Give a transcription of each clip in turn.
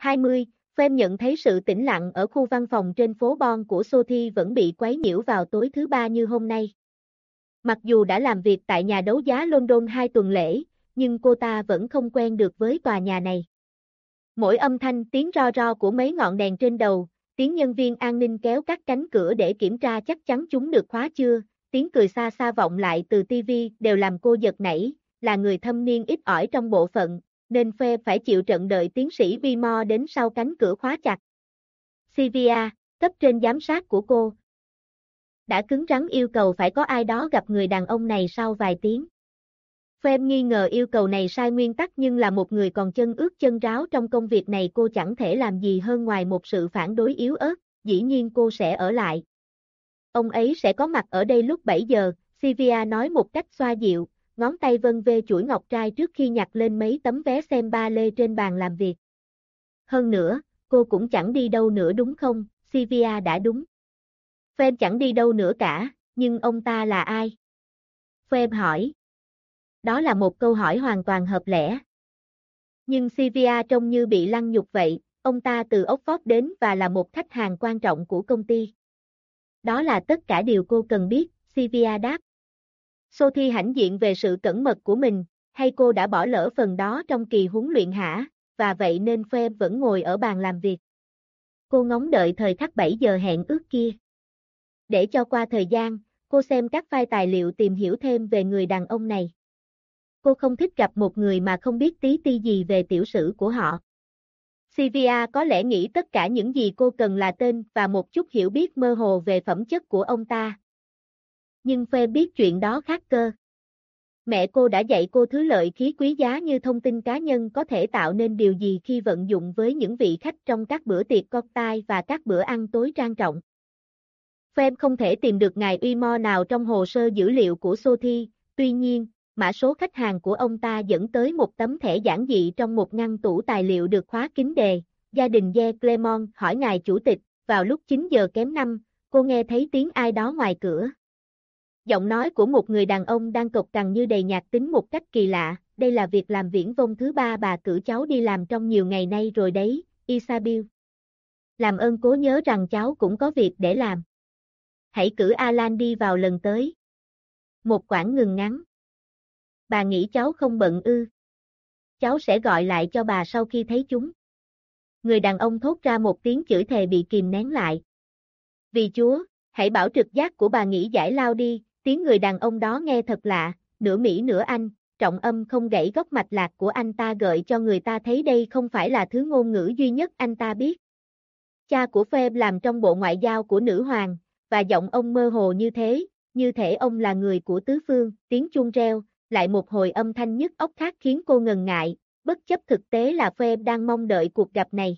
20, Phêm nhận thấy sự tĩnh lặng ở khu văn phòng trên phố Bon của Sothi vẫn bị quấy nhiễu vào tối thứ ba như hôm nay. Mặc dù đã làm việc tại nhà đấu giá London hai tuần lễ, nhưng cô ta vẫn không quen được với tòa nhà này. Mỗi âm thanh tiếng ro ro của mấy ngọn đèn trên đầu, tiếng nhân viên an ninh kéo các cánh cửa để kiểm tra chắc chắn chúng được khóa chưa, tiếng cười xa xa vọng lại từ TV đều làm cô giật nảy, là người thâm niên ít ỏi trong bộ phận, nên phê phải chịu trận đợi tiến sĩ Bimo đến sau cánh cửa khóa chặt. Sivia, cấp trên giám sát của cô, đã cứng rắn yêu cầu phải có ai đó gặp người đàn ông này sau vài tiếng. Phem nghi ngờ yêu cầu này sai nguyên tắc nhưng là một người còn chân ướt chân ráo trong công việc này cô chẳng thể làm gì hơn ngoài một sự phản đối yếu ớt, dĩ nhiên cô sẽ ở lại. Ông ấy sẽ có mặt ở đây lúc 7 giờ, Sivia nói một cách xoa dịu, ngón tay vân vê chuỗi ngọc trai trước khi nhặt lên mấy tấm vé xem ba lê trên bàn làm việc. Hơn nữa, cô cũng chẳng đi đâu nữa đúng không, Sylvia đã đúng. Phem chẳng đi đâu nữa cả, nhưng ông ta là ai? Phem hỏi. Đó là một câu hỏi hoàn toàn hợp lẽ. Nhưng Sylvia trông như bị lăng nhục vậy, ông ta từ Oxford đến và là một khách hàng quan trọng của công ty. Đó là tất cả điều cô cần biết, Sylvia đáp. Sophie hãnh diện về sự cẩn mật của mình, hay cô đã bỏ lỡ phần đó trong kỳ huấn luyện hả, và vậy nên Phe vẫn ngồi ở bàn làm việc. Cô ngóng đợi thời khắc 7 giờ hẹn ước kia. Để cho qua thời gian, cô xem các file tài liệu tìm hiểu thêm về người đàn ông này. Cô không thích gặp một người mà không biết tí ti gì về tiểu sử của họ. Sylvia có lẽ nghĩ tất cả những gì cô cần là tên và một chút hiểu biết mơ hồ về phẩm chất của ông ta. Nhưng Phê biết chuyện đó khác cơ. Mẹ cô đã dạy cô thứ lợi khí quý giá như thông tin cá nhân có thể tạo nên điều gì khi vận dụng với những vị khách trong các bữa tiệc cocktail và các bữa ăn tối trang trọng. Phem không thể tìm được ngài uy mo nào trong hồ sơ dữ liệu của Sothi, tuy nhiên, mã số khách hàng của ông ta dẫn tới một tấm thẻ giản dị trong một ngăn tủ tài liệu được khóa kín đề. Gia đình Ye Clemon hỏi ngài chủ tịch, vào lúc 9 giờ kém 5, cô nghe thấy tiếng ai đó ngoài cửa. Giọng nói của một người đàn ông đang cộc cằn như đầy nhạc tính một cách kỳ lạ, đây là việc làm viễn vông thứ ba bà cử cháu đi làm trong nhiều ngày nay rồi đấy, Isabel. Làm ơn cố nhớ rằng cháu cũng có việc để làm. Hãy cử Alan đi vào lần tới. Một quãng ngừng ngắn. Bà nghĩ cháu không bận ư. Cháu sẽ gọi lại cho bà sau khi thấy chúng. Người đàn ông thốt ra một tiếng chửi thề bị kìm nén lại. Vì Chúa, hãy bảo trực giác của bà nghĩ giải lao đi, tiếng người đàn ông đó nghe thật lạ, nửa Mỹ nửa Anh, trọng âm không gãy gốc mạch lạc của anh ta gợi cho người ta thấy đây không phải là thứ ngôn ngữ duy nhất anh ta biết. Cha của Phêm làm trong bộ ngoại giao của nữ hoàng, và giọng ông mơ hồ như thế, như thể ông là người của tứ phương, tiếng chuông reo, lại một hồi âm thanh nhức óc khác khiến cô ngần ngại, bất chấp thực tế là Phêm đang mong đợi cuộc gặp này.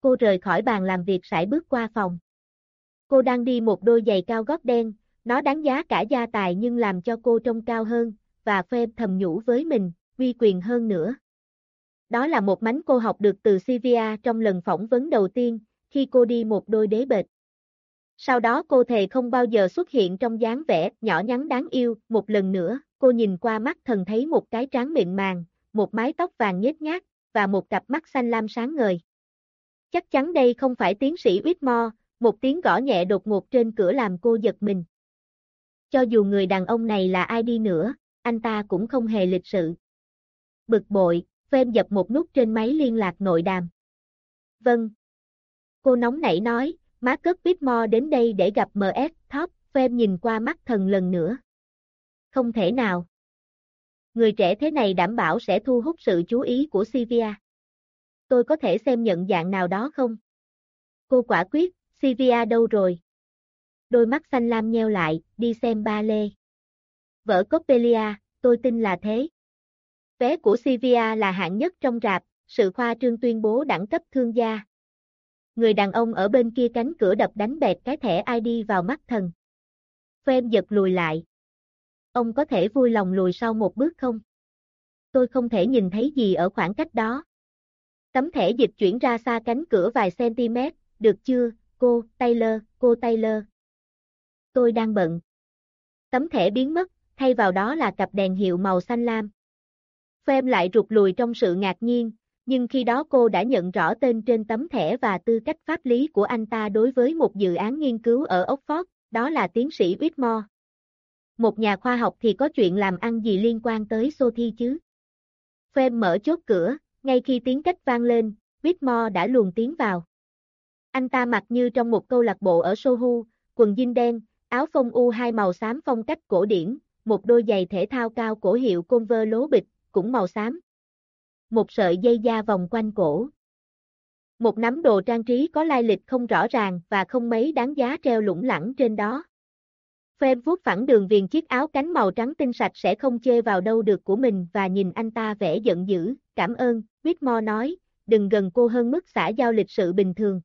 Cô rời khỏi bàn làm việc sải bước qua phòng. Cô đang đi một đôi giày cao gót đen, nó đáng giá cả gia tài nhưng làm cho cô trông cao hơn, và phê thầm nhủ với mình, uy quyền hơn nữa. Đó là một mánh cô học được từ Sylvia trong lần phỏng vấn đầu tiên, khi cô đi một đôi đế bệt. Sau đó cô thề không bao giờ xuất hiện trong dáng vẻ nhỏ nhắn đáng yêu, một lần nữa, cô nhìn qua mắt thần thấy một cái trán mịn màng, một mái tóc vàng nhét nhác và một cặp mắt xanh lam sáng ngời. Chắc chắn đây không phải tiến sĩ Whitmore, một tiếng gõ nhẹ đột ngột trên cửa làm cô giật mình. Cho dù người đàn ông này là ai đi nữa, anh ta cũng không hề lịch sự. Bực bội, Phêm dập một nút trên máy liên lạc nội đàm. Vâng. Cô nóng nảy nói, má cất Whitmore đến đây để gặp MS Top, Phêm nhìn qua mắt thần lần nữa. Không thể nào. Người trẻ thế này đảm bảo sẽ thu hút sự chú ý của Sylvia. Tôi có thể xem nhận dạng nào đó không? Cô quả quyết, Sylvia đâu rồi? Đôi mắt xanh lam nheo lại, đi xem ba lê. Vở Coppelia, tôi tin là thế. Vé của Sylvia là hạng nhất trong rạp, sự khoa trương tuyên bố đẳng cấp thương gia. Người đàn ông ở bên kia cánh cửa đập đánh bẹt cái thẻ ID vào mắt thần. Phêm giật lùi lại. Ông có thể vui lòng lùi sau một bước không? Tôi không thể nhìn thấy gì ở khoảng cách đó. Tấm thẻ dịch chuyển ra xa cánh cửa vài cm, được chưa, cô, Taylor, cô Taylor. Tôi đang bận. Tấm thẻ biến mất, thay vào đó là cặp đèn hiệu màu xanh lam. Phêm lại rụt lùi trong sự ngạc nhiên, nhưng khi đó cô đã nhận rõ tên trên tấm thẻ và tư cách pháp lý của anh ta đối với một dự án nghiên cứu ở Oxford, đó là tiến sĩ Whitmore. Một nhà khoa học thì có chuyện làm ăn gì liên quan tới Sophie chứ? Phêm mở chốt cửa, ngay khi tiếng cách vang lên, Whitmore đã luồn tiến vào. Anh ta mặc như trong một câu lạc bộ ở Sohu, quần jean đen, áo phông u hai màu xám phong cách cổ điển, một đôi giày thể thao cao cổ hiệu Converse lố bịch, cũng màu xám. Một sợi dây da vòng quanh cổ. Một nắm đồ trang trí có lai lịch không rõ ràng và không mấy đáng giá treo lủng lẳng trên đó. Phên vuốt phẳng đường viền chiếc áo cánh màu trắng tinh sạch sẽ không chê vào đâu được của mình và nhìn anh ta vẻ giận dữ, cảm ơn, Whitmore nói, đừng gần cô hơn mức xã giao lịch sự bình thường.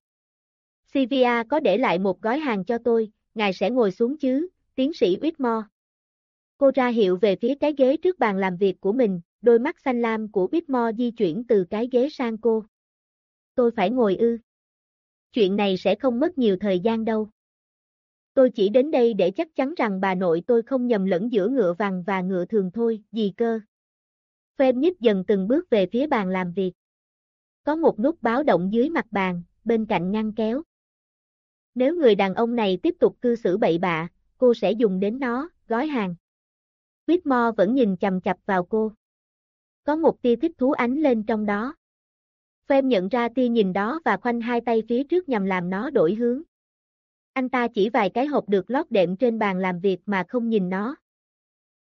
Sylvia có để lại một gói hàng cho tôi, ngài sẽ ngồi xuống chứ, tiến sĩ Whitmore. Cô ra hiệu về phía cái ghế trước bàn làm việc của mình, đôi mắt xanh lam của Whitmore di chuyển từ cái ghế sang cô. Tôi phải ngồi ư. Chuyện này sẽ không mất nhiều thời gian đâu. Tôi chỉ đến đây để chắc chắn rằng bà nội tôi không nhầm lẫn giữa ngựa vàng và ngựa thường thôi, gì cơ. Phêm nhích dần từng bước về phía bàn làm việc. Có một nút báo động dưới mặt bàn, bên cạnh ngăn kéo. Nếu người đàn ông này tiếp tục cư xử bậy bạ, cô sẽ dùng đến nó, gói hàng. Whitmore vẫn nhìn chầm chập vào cô. Có một tia thích thú ánh lên trong đó. Phêm nhận ra tia nhìn đó và khoanh hai tay phía trước nhằm làm nó đổi hướng. Anh ta chỉ vài cái hộp được lót đệm trên bàn làm việc mà không nhìn nó.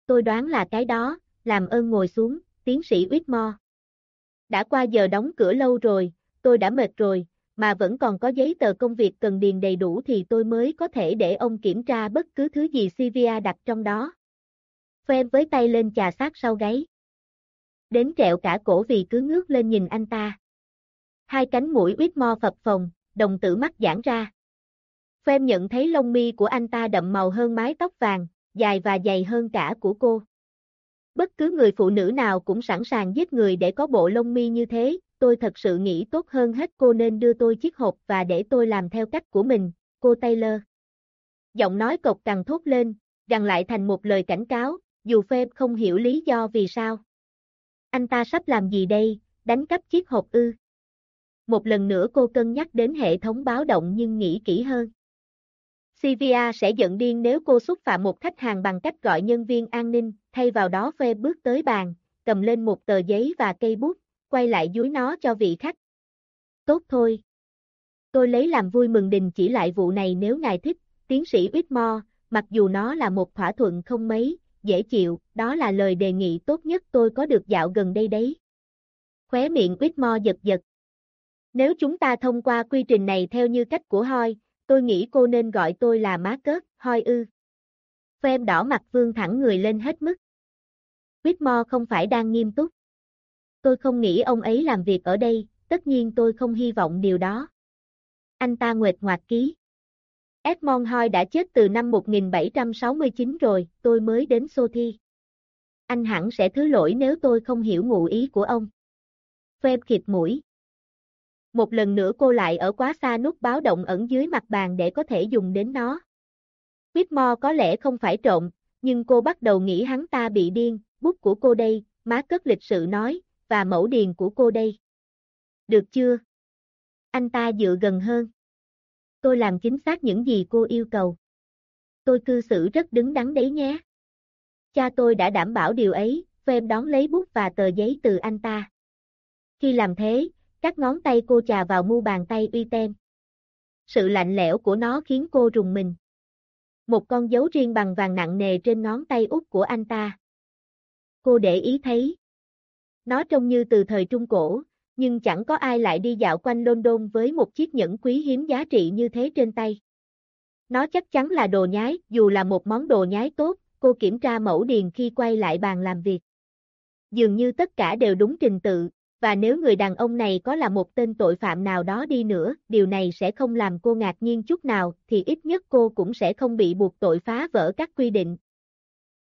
Tôi đoán là cái đó, làm ơn ngồi xuống, tiến sĩ Whitmore. Đã qua giờ đóng cửa lâu rồi, tôi đã mệt rồi, mà vẫn còn có giấy tờ công việc cần điền đầy đủ thì tôi mới có thể để ông kiểm tra bất cứ thứ gì Sylvia đặt trong đó. Phem với tay lên chà sát sau gáy. Đến trẹo cả cổ vì cứ ngước lên nhìn anh ta. Hai cánh mũi Whitmore phập phồng, đồng tử mắt giãn ra. Phem nhận thấy lông mi của anh ta đậm màu hơn mái tóc vàng, dài và dày hơn cả của cô. Bất cứ người phụ nữ nào cũng sẵn sàng giết người để có bộ lông mi như thế, tôi thật sự nghĩ tốt hơn hết cô nên đưa tôi chiếc hộp và để tôi làm theo cách của mình, cô Taylor. Giọng nói cộc càng thốt lên, gằn lại thành một lời cảnh cáo, dù phê không hiểu lý do vì sao. Anh ta sắp làm gì đây, đánh cắp chiếc hộp ư. Một lần nữa cô cân nhắc đến hệ thống báo động nhưng nghĩ kỹ hơn. Sylvia sẽ giận điên nếu cô xúc phạm một khách hàng bằng cách gọi nhân viên an ninh, thay vào đó phê bước tới bàn, cầm lên một tờ giấy và cây bút, quay lại dúi nó cho vị khách. Tốt thôi. Tôi lấy làm vui mừng đình chỉ lại vụ này nếu ngài thích, tiến sĩ Whitmore, mặc dù nó là một thỏa thuận không mấy, dễ chịu, đó là lời đề nghị tốt nhất tôi có được dạo gần đây đấy. Khóe miệng Whitmore giật giật. Nếu chúng ta thông qua quy trình này theo như cách của Hoi, tôi nghĩ cô nên gọi tôi là má cớt, Hoi ư. Phem đỏ mặt vương thẳng người lên hết mức. Whitmore không phải đang nghiêm túc. Tôi không nghĩ ông ấy làm việc ở đây, tất nhiên tôi không hy vọng điều đó. Anh ta nguệt ngoạc ký. Edmond Hoy đã chết từ năm 1769 rồi, tôi mới đến Sothi. Anh hẳn sẽ thứ lỗi nếu tôi không hiểu ngụ ý của ông. Phép khịt mũi. Một lần nữa cô lại ở quá xa nút báo động ẩn dưới mặt bàn để có thể dùng đến nó. Whitmore có lẽ không phải trộm, nhưng cô bắt đầu nghĩ hắn ta bị điên, bút của cô đây, má cất lịch sự nói, và mẫu điền của cô đây. Được chưa? Anh ta dựa gần hơn. Tôi làm chính xác những gì cô yêu cầu. Tôi cư xử rất đứng đắn đấy nhé. Cha tôi đã đảm bảo điều ấy, Phêm đón lấy bút và tờ giấy từ anh ta. Khi làm thế, các ngón tay cô chà vào mu bàn tay uy tem. Sự lạnh lẽo của nó khiến cô rùng mình. Một con dấu riêng bằng vàng nặng nề trên ngón tay út của anh ta. Cô để ý thấy. Nó trông như từ thời Trung Cổ, nhưng chẳng có ai lại đi dạo quanh London với một chiếc nhẫn quý hiếm giá trị như thế trên tay. Nó chắc chắn là đồ nhái, dù là một món đồ nhái tốt, cô kiểm tra mẫu điền khi quay lại bàn làm việc. Dường như tất cả đều đúng trình tự, và nếu người đàn ông này có là một tên tội phạm nào đó đi nữa, điều này sẽ không làm cô ngạc nhiên chút nào, thì ít nhất cô cũng sẽ không bị buộc tội phá vỡ các quy định.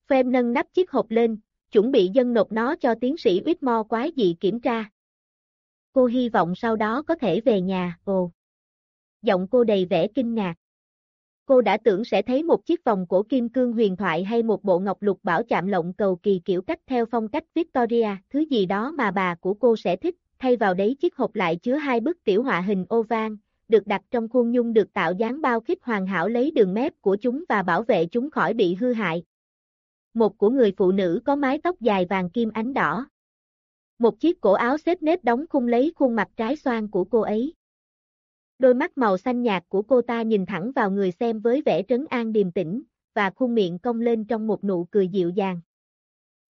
Phem nâng nắp chiếc hộp lên, chuẩn bị dân nộp nó cho tiến sĩ Whitmore quái dị kiểm tra. Cô hy vọng sau đó có thể về nhà, ồ. Giọng cô đầy vẻ kinh ngạc. Cô đã tưởng sẽ thấy một chiếc vòng cổ kim cương huyền thoại hay một bộ ngọc lục bảo chạm lộng cầu kỳ kiểu cách theo phong cách Victoria, thứ gì đó mà bà của cô sẽ thích, thay vào đấy chiếc hộp lại chứa hai bức tiểu họa hình oval, được đặt trong khuôn nhung được tạo dáng bao khít hoàn hảo lấy đường mép của chúng và bảo vệ chúng khỏi bị hư hại. Một của người phụ nữ có mái tóc dài vàng kim ánh đỏ. Một chiếc cổ áo xếp nếp đóng khung lấy khuôn mặt trái xoan của cô ấy. Đôi mắt màu xanh nhạt của cô ta nhìn thẳng vào người xem với vẻ trấn an điềm tĩnh, và khuôn miệng cong lên trong một nụ cười dịu dàng.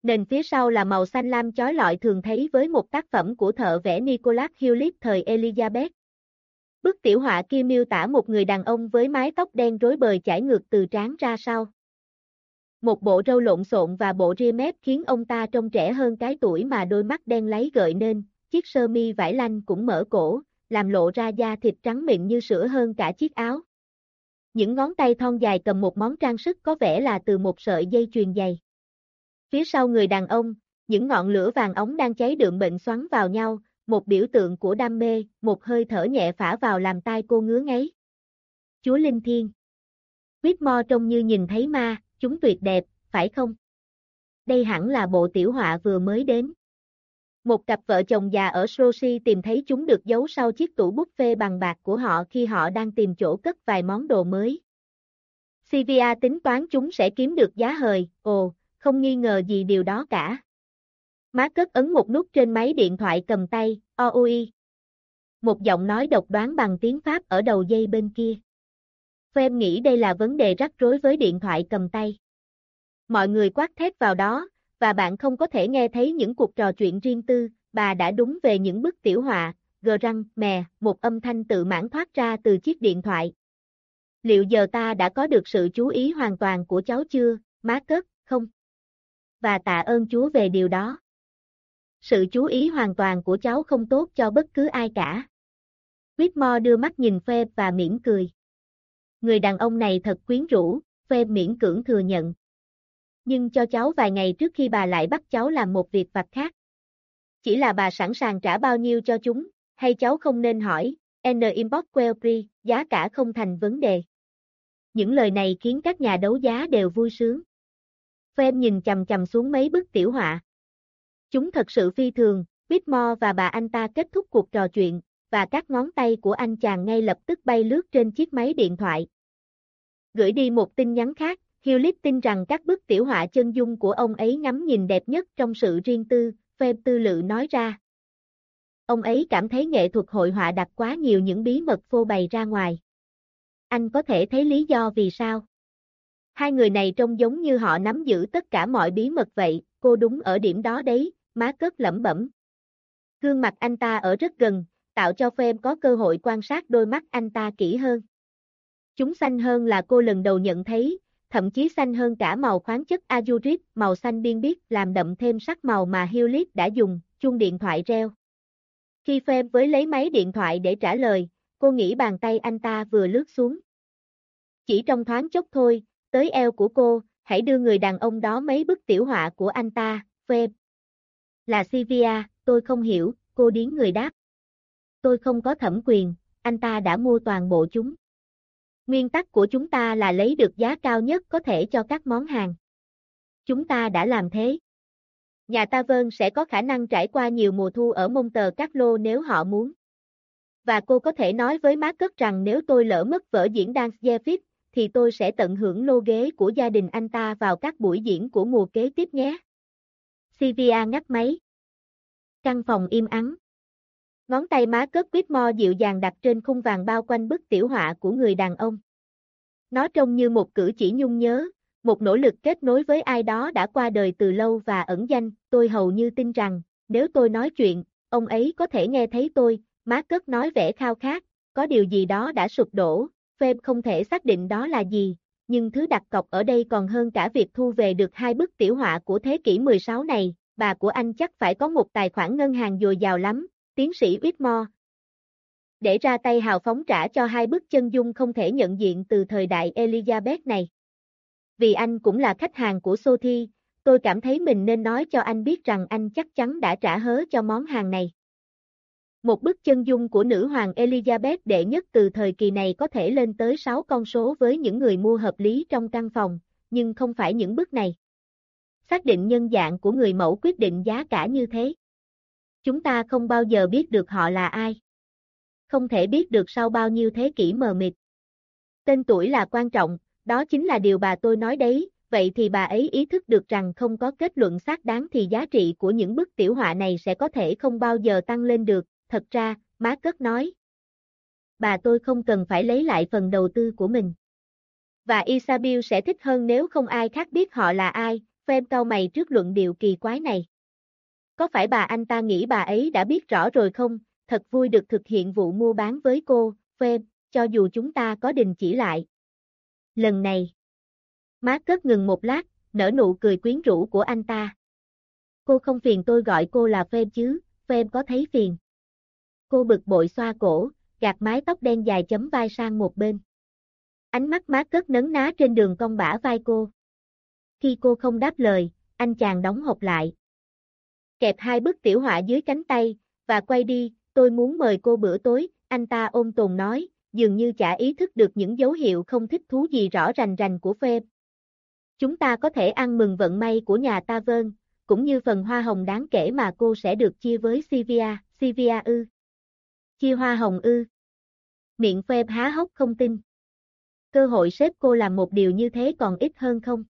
Nền phía sau là màu xanh lam chói lọi thường thấy với một tác phẩm của thợ vẽ Nicholas Hewlett thời Elizabeth. Bức tiểu họa kia miêu tả một người đàn ông với mái tóc đen rối bời chảy ngược từ trán ra sau. Một bộ râu lộn xộn và bộ ria mép khiến ông ta trông trẻ hơn cái tuổi mà đôi mắt đen lấy gợi nên, chiếc sơ mi vải lanh cũng mở cổ, làm lộ ra da thịt trắng mịn như sữa hơn cả chiếc áo. Những ngón tay thon dài cầm một món trang sức có vẻ là từ một sợi dây chuyền dày. Phía sau người đàn ông, những ngọn lửa vàng ống đang cháy đượm bệnh xoắn vào nhau, một biểu tượng của đam mê, một hơi thở nhẹ phả vào làm tai cô ngứa ngáy. Chúa Linh Thiên Whitmore trông như nhìn thấy ma, chúng tuyệt đẹp, phải không? Đây hẳn là bộ tiểu họa vừa mới đến. Một cặp vợ chồng già ở Soshi tìm thấy chúng được giấu sau chiếc tủ bút phê bằng bạc của họ khi họ đang tìm chỗ cất vài món đồ mới. Sivia tính toán chúng sẽ kiếm được giá hời, ồ, không nghi ngờ gì điều đó cả. Má cất ấn một nút trên máy điện thoại cầm tay, OUI. Một giọng nói độc đoán bằng tiếng Pháp ở đầu dây bên kia. Phem nghĩ đây là vấn đề rắc rối với điện thoại cầm tay. Mọi người quát thét vào đó, và bạn không có thể nghe thấy những cuộc trò chuyện riêng tư, bà đã đúng về những bức tiểu họa, gờ răng, mè, một âm thanh tự mãn thoát ra từ chiếc điện thoại. Liệu giờ ta đã có được sự chú ý hoàn toàn của cháu chưa, má cất, không? Và tạ ơn Chúa về điều đó. Sự chú ý hoàn toàn của cháu không tốt cho bất cứ ai cả. Whitmore đưa mắt nhìn Phê và mỉm cười. Người đàn ông này thật quyến rũ, Phê miễn cưỡng thừa nhận. Nhưng cho cháu vài ngày trước khi bà lại bắt cháu làm một việc vặt khác. Chỉ là bà sẵn sàng trả bao nhiêu cho chúng, hay cháu không nên hỏi, N import well giá cả không thành vấn đề. Những lời này khiến các nhà đấu giá đều vui sướng. Phem nhìn chầm chầm xuống mấy bức tiểu họa. Chúng thật sự phi thường, Whitmore và bà anh ta kết thúc cuộc trò chuyện, và các ngón tay của anh chàng ngay lập tức bay lướt trên chiếc máy điện thoại. Gửi đi một tin nhắn khác, Hewlett tin rằng các bức tiểu họa chân dung của ông ấy ngắm nhìn đẹp nhất trong sự riêng tư, phê tư lự nói ra. Ông ấy cảm thấy nghệ thuật hội họa đặt quá nhiều những bí mật phô bày ra ngoài. Anh có thể thấy lý do vì sao. Hai người này trông giống như họ nắm giữ tất cả mọi bí mật vậy, cô đúng ở điểm đó đấy, má cất lẩm bẩm. Gương mặt anh ta ở rất gần, tạo cho Phem có cơ hội quan sát đôi mắt anh ta kỹ hơn. Chúng xanh hơn là cô lần đầu nhận thấy, thậm chí xanh hơn cả màu khoáng chất azurit, màu xanh biên biết làm đậm thêm sắc màu mà Hewlett đã dùng, chuông điện thoại reo. Khi Phem với lấy máy điện thoại để trả lời, cô nghĩ bàn tay anh ta vừa lướt xuống. Chỉ trong thoáng chốc thôi, tới eo của cô, hãy đưa người đàn ông đó mấy bức tiểu họa của anh ta, Phem. Là Sylvia, tôi không hiểu, cô điến người đáp. Tôi không có thẩm quyền, anh ta đã mua toàn bộ chúng. Nguyên tắc của chúng ta là lấy được giá cao nhất có thể cho các món hàng. Chúng ta đã làm thế. Nhà ta vơn sẽ có khả năng trải qua nhiều mùa thu ở Monte Carlo nếu họ muốn. Và cô có thể nói với má cất rằng nếu tôi lỡ mất vở diễn Dance Jeffit, thì tôi sẽ tận hưởng lô ghế của gia đình anh ta vào các buổi diễn của mùa kế tiếp nhé. Sylvia ngắt máy. Căn phòng im ắng. Ngón tay má cất mo dịu dàng đặt trên khung vàng bao quanh bức tiểu họa của người đàn ông. Nó trông như một cử chỉ nhung nhớ, một nỗ lực kết nối với ai đó đã qua đời từ lâu và ẩn danh, tôi hầu như tin rằng, nếu tôi nói chuyện, ông ấy có thể nghe thấy tôi, má cất nói vẻ khao khát, có điều gì đó đã sụp đổ, Phêm không thể xác định đó là gì, nhưng thứ đặt cọc ở đây còn hơn cả việc thu về được hai bức tiểu họa của thế kỷ 16 này, bà của anh chắc phải có một tài khoản ngân hàng dồi dào lắm, tiến sĩ Whitmore. Để ra tay hào phóng trả cho hai bức chân dung không thể nhận diện từ thời đại Elizabeth này. Vì anh cũng là khách hàng của Sothi, tôi cảm thấy mình nên nói cho anh biết rằng anh chắc chắn đã trả hớ cho món hàng này. Một bức chân dung của nữ hoàng Elizabeth đệ nhất từ thời kỳ này có thể lên tới 6 con số với những người mua hợp lý trong căn phòng, nhưng không phải những bức này. Xác định nhân dạng của người mẫu quyết định giá cả như thế. Chúng ta không bao giờ biết được họ là ai. Không thể biết được sau bao nhiêu thế kỷ mờ mịt. Tên tuổi là quan trọng, đó chính là điều bà tôi nói đấy, vậy thì bà ấy ý thức được rằng không có kết luận xác đáng thì giá trị của những bức tiểu họa này sẽ có thể không bao giờ tăng lên được, thật ra, má cất nói. Bà tôi không cần phải lấy lại phần đầu tư của mình. Và Isabel sẽ thích hơn nếu không ai khác biết họ là ai, Phêm cau mày trước luận điệu kỳ quái này. Có phải bà anh ta nghĩ bà ấy đã biết rõ rồi không, thật vui được thực hiện vụ mua bán với cô, Phem, cho dù chúng ta có đình chỉ lại. Lần này, má cất ngừng một lát, nở nụ cười quyến rũ của anh ta. Cô không phiền tôi gọi cô là Phem chứ, Phem có thấy phiền. Cô bực bội xoa cổ, gạt mái tóc đen dài chấm vai sang một bên. Ánh mắt má cất nấn ná trên đường cong bả vai cô. Khi cô không đáp lời, anh chàng đóng hộp lại. Kẹp hai bức tiểu họa dưới cánh tay, và quay đi, tôi muốn mời cô bữa tối, anh ta ôm tồn nói, dường như chả ý thức được những dấu hiệu không thích thú gì rõ rành rành của phê. Chúng ta có thể ăn mừng vận may của nhà ta vơn, cũng như phần hoa hồng đáng kể mà cô sẽ được chia với Sylvia, Sylvia ư. Chia hoa hồng ư. Miệng phê há hốc không tin. Cơ hội xếp cô làm một điều như thế còn ít hơn không?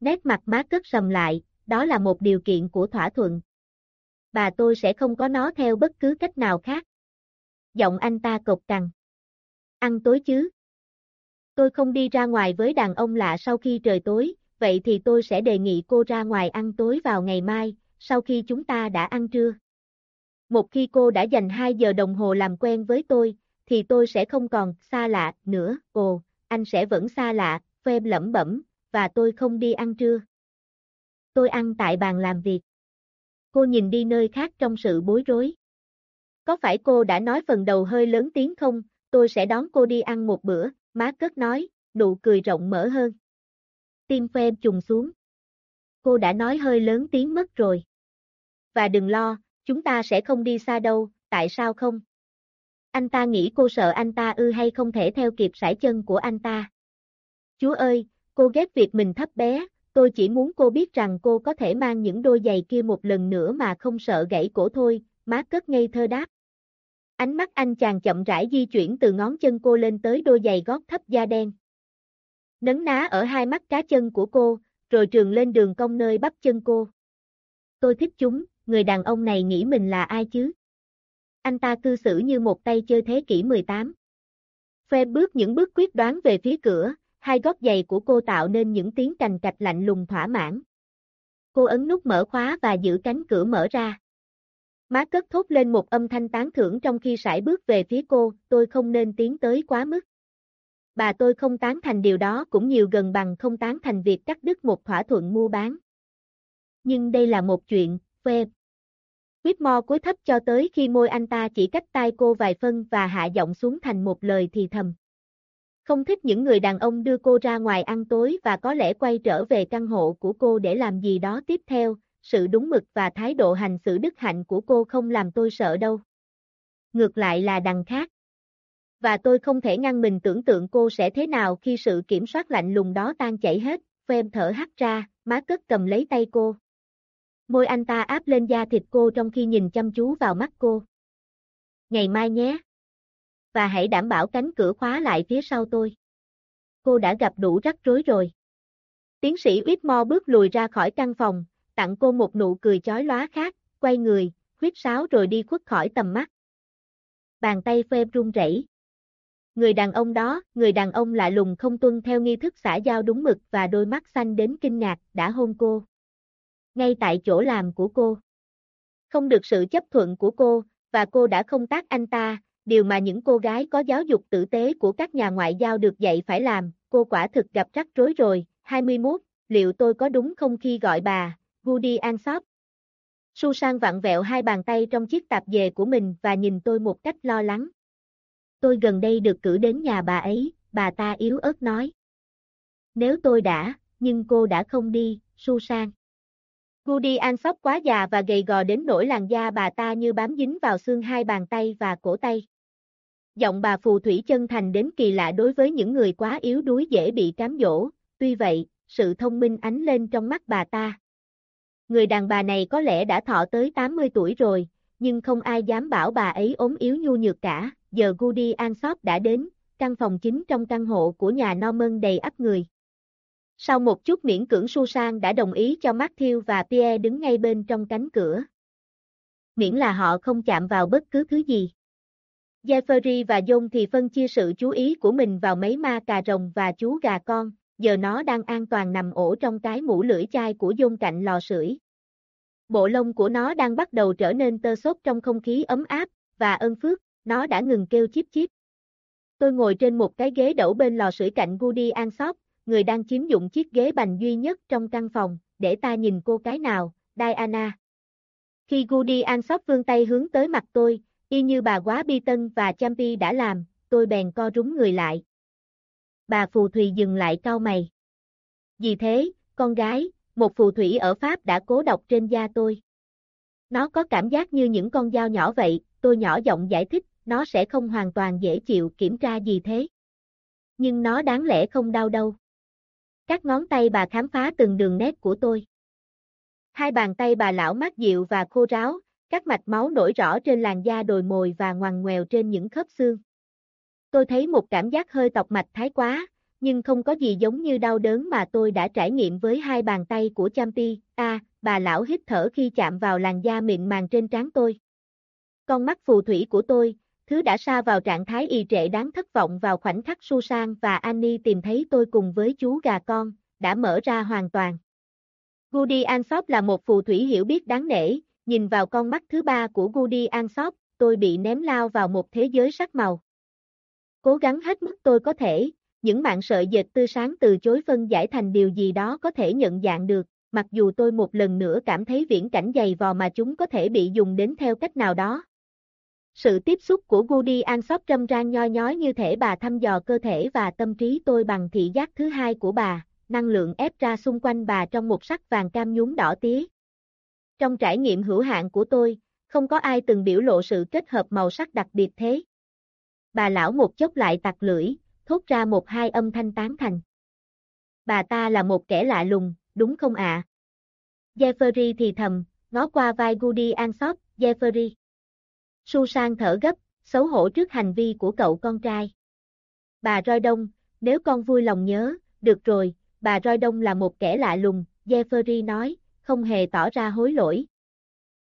Nét mặt má cất sầm lại, đó là một điều kiện của thỏa thuận. Bà tôi sẽ không có nó theo bất cứ cách nào khác. Giọng anh ta cộc cằn. Ăn tối chứ? Tôi không đi ra ngoài với đàn ông lạ sau khi trời tối, vậy thì tôi sẽ đề nghị cô ra ngoài ăn tối vào ngày mai, sau khi chúng ta đã ăn trưa. Một khi cô đã dành 2 giờ đồng hồ làm quen với tôi, thì tôi sẽ không còn xa lạ nữa, ồ, anh sẽ vẫn xa lạ, phêm lẩm bẩm, và tôi không đi ăn trưa. Tôi ăn tại bàn làm việc. Cô nhìn đi nơi khác trong sự bối rối. Có phải cô đã nói phần đầu hơi lớn tiếng không, tôi sẽ đón cô đi ăn một bữa, má cất nói, nụ cười rộng mở hơn. Tim phêm trùng xuống. Cô đã nói hơi lớn tiếng mất rồi. Và đừng lo, chúng ta sẽ không đi xa đâu, tại sao không? Anh ta nghĩ cô sợ anh ta ư hay không thể theo kịp sải chân của anh ta. Chúa ơi, cô ghét việc mình thấp bé, tôi chỉ muốn cô biết rằng cô có thể mang những đôi giày kia một lần nữa mà không sợ gãy cổ thôi, má cất ngây thơ đáp. Ánh mắt anh chàng chậm rãi di chuyển từ ngón chân cô lên tới đôi giày gót thấp da đen. Nấn ná ở hai mắt cá chân của cô, rồi trường lên đường cong nơi bắp chân cô. Tôi thích chúng, người đàn ông này nghĩ mình là ai chứ? Anh ta cư xử như một tay chơi thế kỷ 18. Phê bước những bước quyết đoán về phía cửa, hai gót giày của cô tạo nên những tiếng cành cạch lạnh lùng thỏa mãn. Cô ấn nút mở khóa và giữ cánh cửa mở ra. Má cất thốt lên một âm thanh tán thưởng trong khi sải bước về phía cô, tôi không nên tiến tới quá mức. Bà tôi không tán thành điều đó cũng nhiều gần bằng không tán thành việc cắt đứt một thỏa thuận mua bán. Nhưng đây là một chuyện, phê. Whitmore cúi thấp cho tới khi môi anh ta chỉ cách tai cô vài phân và hạ giọng xuống thành một lời thì thầm. Không thích những người đàn ông đưa cô ra ngoài ăn tối và có lẽ quay trở về căn hộ của cô để làm gì đó tiếp theo, sự đúng mực và thái độ hành xử đức hạnh của cô không làm tôi sợ đâu. Ngược lại là đằng khác. Và tôi không thể ngăn mình tưởng tượng cô sẽ thế nào khi sự kiểm soát lạnh lùng đó tan chảy hết, phêm thở hắt ra, má cất cầm lấy tay cô. Môi anh ta áp lên da thịt cô trong khi nhìn chăm chú vào mắt cô. Ngày mai nhé. Và hãy đảm bảo cánh cửa khóa lại phía sau tôi. Cô đã gặp đủ rắc rối rồi. Tiến sĩ Whitmore bước lùi ra khỏi căn phòng, tặng cô một nụ cười chói lóa khác, quay người, huyết sáo rồi đi khuất khỏi tầm mắt. Bàn tay phê run rẩy. Người đàn ông đó, người đàn ông lạ lùng không tuân theo nghi thức xã giao đúng mực và đôi mắt xanh đến kinh ngạc, đã hôn cô. Ngay tại chỗ làm của cô. Không được sự chấp thuận của cô, và cô đã không tác anh ta, điều mà những cô gái có giáo dục tử tế của các nhà ngoại giao được dạy phải làm, cô quả thực gặp rắc rối rồi. 21. Liệu tôi có đúng không khi gọi bà, Woody Ansop? Susan vặn vẹo hai bàn tay trong chiếc tạp dề của mình và nhìn tôi một cách lo lắng. Tôi gần đây được cử đến nhà bà ấy, bà ta yếu ớt nói. Nếu tôi đã, nhưng cô đã không đi, Susan. Woody Ansop quá già và gầy gò đến nỗi làn da bà ta như bám dính vào xương hai bàn tay và cổ tay. Giọng bà phù thủy chân thành đến kỳ lạ đối với những người quá yếu đuối dễ bị cám dỗ, tuy vậy, sự thông minh ánh lên trong mắt bà ta. Người đàn bà này có lẽ đã thọ tới 80 tuổi rồi, nhưng không ai dám bảo bà ấy ốm yếu nhu nhược cả, giờ Goody Ansop đã đến, căn phòng chính trong căn hộ của nhà Norman đầy ắp người. Sau một chút miễn cưỡng Susan đã đồng ý cho Matthew và Pierre đứng ngay bên trong cánh cửa. Miễn là họ không chạm vào bất cứ thứ gì. Jeffrey và John thì phân chia sự chú ý của mình vào mấy ma cà rồng và chú gà con, giờ nó đang an toàn nằm ổ trong cái mũ lưỡi chai của John cạnh lò sưởi. Bộ lông của nó đang bắt đầu trở nên tơ xốp trong không khí ấm áp, và ơn phước, nó đã ngừng kêu chíp chíp. Tôi ngồi trên một cái ghế đẩu bên lò sưởi cạnh Woody Ansop, người đang chiếm dụng chiếc ghế bành duy nhất trong căn phòng, để ta nhìn cô cái nào, Diana. Khi Woody Ansop vươn tay hướng tới mặt tôi, y như bà quá bi tân và Champi đã làm, tôi bèn co rúng người lại. Bà phù thủy dừng lại cau mày. Vì thế, con gái, một phù thủy ở Pháp đã cố độc trên da tôi. Nó có cảm giác như những con dao nhỏ vậy, tôi nhỏ giọng giải thích, nó sẽ không hoàn toàn dễ chịu kiểm tra gì thế. Nhưng nó đáng lẽ không đau đâu. Các ngón tay bà khám phá từng đường nét của tôi. Hai bàn tay bà lão mát dịu và khô ráo, các mạch máu nổi rõ trên làn da đồi mồi và ngoằn ngoèo trên những khớp xương. Tôi thấy một cảm giác hơi tọc mạch thái quá, nhưng không có gì giống như đau đớn mà tôi đã trải nghiệm với hai bàn tay của Champi. A, à, bà lão hít thở khi chạm vào làn da mịn màng trên trán tôi. Con mắt phù thủy của tôi, thứ đã sa vào trạng thái y trệ đáng thất vọng vào khoảnh khắc Susan và Annie tìm thấy tôi cùng với chú gà con, đã mở ra hoàn toàn. Goody Ansop là một phù thủy hiểu biết đáng nể, nhìn vào con mắt thứ ba của Goody Ansop, tôi bị ném lao vào một thế giới sắc màu. Cố gắng hết mức tôi có thể, những mạng sợi dệt tươi sáng từ chối phân giải thành điều gì đó có thể nhận dạng được, mặc dù tôi một lần nữa cảm thấy viễn cảnh dày vò mà chúng có thể bị dùng đến theo cách nào đó. Sự tiếp xúc của Goody Ansop trâm ran nho nhói như thể bà thăm dò cơ thể và tâm trí tôi bằng thị giác thứ hai của bà, năng lượng ép ra xung quanh bà trong một sắc vàng cam nhúm đỏ tía. Trong trải nghiệm hữu hạn của tôi, không có ai từng biểu lộ sự kết hợp màu sắc đặc biệt thế. Bà lão một chốc lại tặc lưỡi, thốt ra một hai âm thanh tán thành. Bà ta là một kẻ lạ lùng, đúng không ạ? À? Jeffrey thì thầm, ngó qua vai Goody Ansop, Jeffrey. Susan thở gấp, xấu hổ trước hành vi của cậu con trai. Bà Roi Đông, nếu con vui lòng nhớ, được rồi, bà Roi Đông là một kẻ lạ lùng, Jeffrey nói, không hề tỏ ra hối lỗi.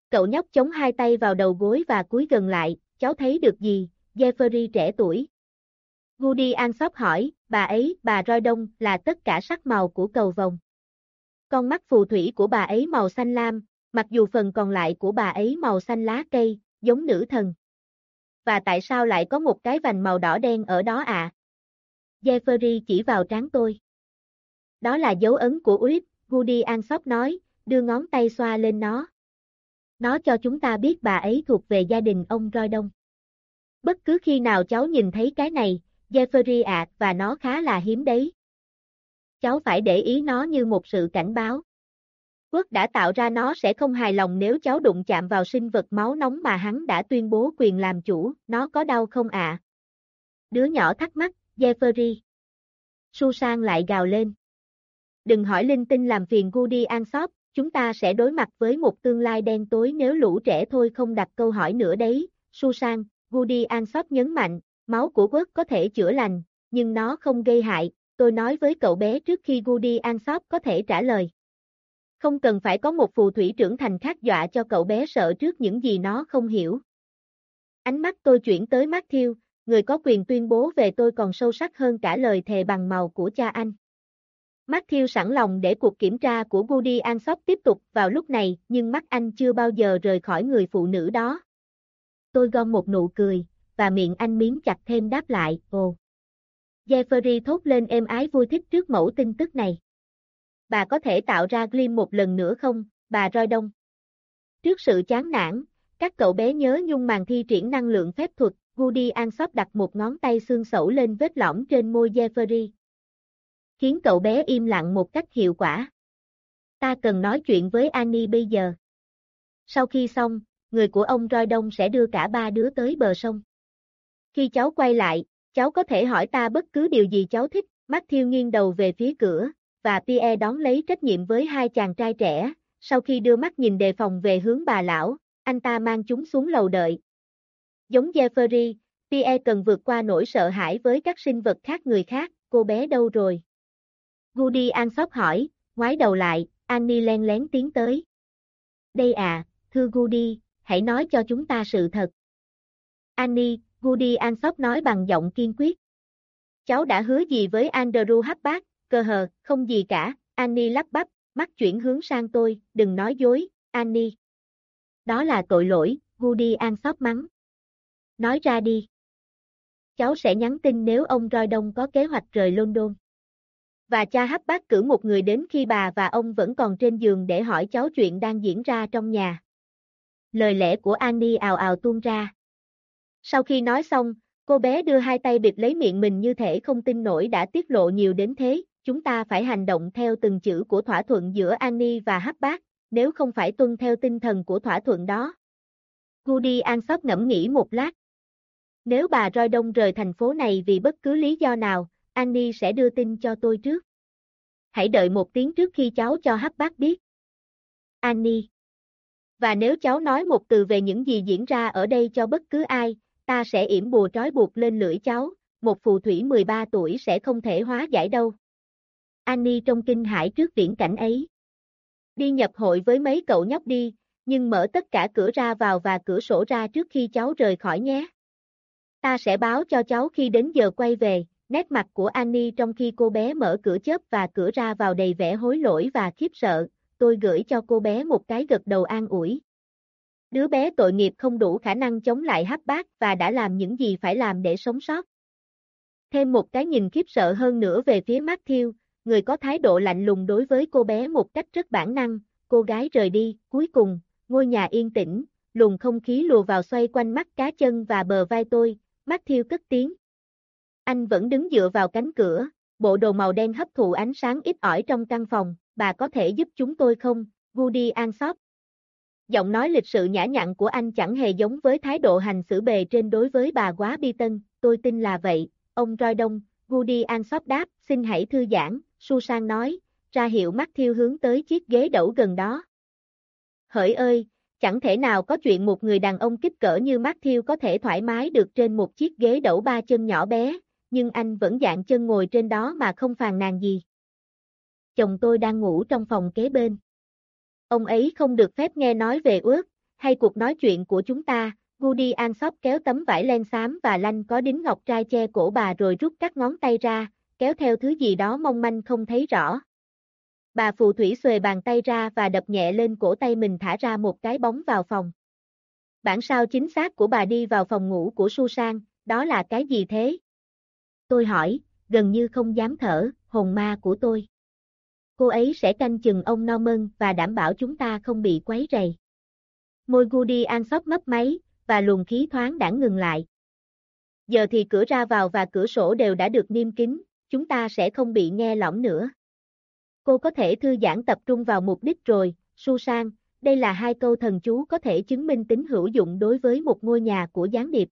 Cậu nhóc chống hai tay vào đầu gối và cúi gần lại, cháu thấy được gì, Jeffrey trẻ tuổi. Woody Ansop hỏi, bà ấy, bà Roi Đông, là tất cả sắc màu của cầu vồng. Con mắt phù thủy của bà ấy màu xanh lam, mặc dù phần còn lại của bà ấy màu xanh lá cây, giống nữ thần. Và tại sao lại có một cái vành màu đỏ đen ở đó ạ? À? Jeffrey chỉ vào trán tôi. Đó là dấu ấn của Uyết, Woody Ansop nói, đưa ngón tay xoa lên nó. Nó cho chúng ta biết bà ấy thuộc về gia đình ông Roi Đông. Bất cứ khi nào cháu nhìn thấy cái này, Jeffrey ạ, và nó khá là hiếm đấy. Cháu phải để ý nó như một sự cảnh báo. Quốc đã tạo ra nó sẽ không hài lòng nếu cháu đụng chạm vào sinh vật máu nóng mà hắn đã tuyên bố quyền làm chủ, nó có đau không ạ? Đứa nhỏ thắc mắc, Jeffrey. Susan lại gào lên. Đừng hỏi linh tinh làm phiền Goody Ansop, chúng ta sẽ đối mặt với một tương lai đen tối nếu lũ trẻ thôi không đặt câu hỏi nữa đấy. Susan, Woody Ansop nhấn mạnh, máu của Quốc có thể chữa lành, nhưng nó không gây hại, tôi nói với cậu bé trước khi Woody Ansop có thể trả lời. Không cần phải có một phù thủy trưởng thành khác dọa cho cậu bé sợ trước những gì nó không hiểu. Ánh mắt tôi chuyển tới Matthew, người có quyền tuyên bố về tôi còn sâu sắc hơn cả lời thề bằng màu của cha anh. Matthew sẵn lòng để cuộc kiểm tra của Woody Ansop tiếp tục vào lúc này, nhưng mắt anh chưa bao giờ rời khỏi người phụ nữ đó. Tôi gom một nụ cười, và miệng anh miếng chặt thêm đáp lại, ồ. Jeffrey thốt lên êm ái vui thích trước mẫu tin tức này. Bà có thể tạo ra Glim một lần nữa không, bà roi đông? Trước sự chán nản, các cậu bé nhớ nhung màn thi triển năng lượng phép thuật, Woody Ansop đặt một ngón tay xương sẩu lên vết lõm trên môi Jeffrey. Khiến cậu bé im lặng một cách hiệu quả. Ta cần nói chuyện với Annie bây giờ. Sau khi xong, người của ông Roi Đông sẽ đưa cả ba đứa tới bờ sông. Khi cháu quay lại, cháu có thể hỏi ta bất cứ điều gì cháu thích, Matthew nghiêng đầu về phía cửa, và Pierre đón lấy trách nhiệm với hai chàng trai trẻ, sau khi đưa mắt nhìn đề phòng về hướng bà lão, anh ta mang chúng xuống lầu đợi. Giống Jeffrey, Pierre cần vượt qua nỗi sợ hãi với các sinh vật khác người khác, cô bé đâu rồi? Goody Ansop hỏi, ngoái đầu lại, Annie len lén tiến tới. Đây à, thưa Goody, hãy nói cho chúng ta sự thật. Annie, Goody Ansop nói bằng giọng kiên quyết. Cháu đã hứa gì với Andrew Hubbard, cơ hờ, không gì cả, Annie lắp bắp, mắt chuyển hướng sang tôi, đừng nói dối, Annie. Đó là tội lỗi, Goody Ansop mắng. Nói ra đi. Cháu sẽ nhắn tin nếu ông Roy Đông có kế hoạch rời London. Và cha hấp bác cử một người đến khi bà và ông vẫn còn trên giường để hỏi cháu chuyện đang diễn ra trong nhà. Lời lẽ của Annie ào ào tuôn ra. Sau khi nói xong, cô bé đưa hai tay bịt lấy miệng mình như thể không tin nổi đã tiết lộ nhiều đến thế, chúng ta phải hành động theo từng chữ của thỏa thuận giữa Annie và hấp bác, nếu không phải tuân theo tinh thần của thỏa thuận đó. Goody Ansop ngẫm nghĩ một lát. Nếu bà Roy Đông rời thành phố này vì bất cứ lý do nào, Annie sẽ đưa tin cho tôi trước. Hãy đợi một tiếng trước khi cháu cho hấp bác biết. Annie. Và nếu cháu nói một từ về những gì diễn ra ở đây cho bất cứ ai, ta sẽ yểm bùa trói buộc lên lưỡi cháu, một phù thủy 13 tuổi sẽ không thể hóa giải đâu. Annie trong kinh hãi trước viễn cảnh ấy. Đi nhập hội với mấy cậu nhóc đi, nhưng mở tất cả cửa ra vào và cửa sổ ra trước khi cháu rời khỏi nhé. Ta sẽ báo cho cháu khi đến giờ quay về, nét mặt của Annie trong khi cô bé mở cửa chớp và cửa ra vào đầy vẻ hối lỗi và khiếp sợ, tôi gửi cho cô bé một cái gật đầu an ủi. Đứa bé tội nghiệp không đủ khả năng chống lại hấp bác và đã làm những gì phải làm để sống sót. Thêm một cái nhìn khiếp sợ hơn nữa về phía Matthew, người có thái độ lạnh lùng đối với cô bé một cách rất bản năng, cô gái rời đi, cuối cùng, ngôi nhà yên tĩnh, luồng không khí lùa vào xoay quanh mắt cá chân và bờ vai tôi, Matthew cất tiếng. Anh vẫn đứng dựa vào cánh cửa, bộ đồ màu đen hấp thụ ánh sáng ít ỏi trong căn phòng, bà có thể giúp chúng tôi không, Woody Ansop. Giọng nói lịch sự nhã nhặn của anh chẳng hề giống với thái độ hành xử bề trên đối với bà quá bi tân, tôi tin là vậy, ông Roy Đông, Woody Ansop đáp, xin hãy thư giãn, Susan nói, ra hiệu mắt thiêu hướng tới chiếc ghế đẩu gần đó. Hỡi ơi, chẳng thể nào có chuyện một người đàn ông kích cỡ như Matthew có thể thoải mái được trên một chiếc ghế đẩu ba chân nhỏ bé, nhưng anh vẫn dạng chân ngồi trên đó mà không phàn nàn gì. Chồng tôi đang ngủ trong phòng kế bên. Ông ấy không được phép nghe nói về ước, hay cuộc nói chuyện của chúng ta, Woody Ansop kéo tấm vải len xám và lanh có đính ngọc trai che cổ bà rồi rút các ngón tay ra, kéo theo thứ gì đó mong manh không thấy rõ. Bà phù thủy xuề bàn tay ra và đập nhẹ lên cổ tay mình thả ra một cái bóng vào phòng. Bản sao chính xác của bà đi vào phòng ngủ của Susan, đó là cái gì thế? Tôi hỏi, gần như không dám thở, hồn ma của tôi. Cô ấy sẽ canh chừng ông Norman và đảm bảo chúng ta không bị quấy rầy. Môi Goody Ansop mấp máy, và luồng khí thoáng đãng ngừng lại. Giờ thì cửa ra vào và cửa sổ đều đã được niêm kín, chúng ta sẽ không bị nghe lỏng nữa. Cô có thể thư giãn tập trung vào mục đích rồi, Susan, đây là hai câu thần chú có thể chứng minh tính hữu dụng đối với một ngôi nhà của gián điệp.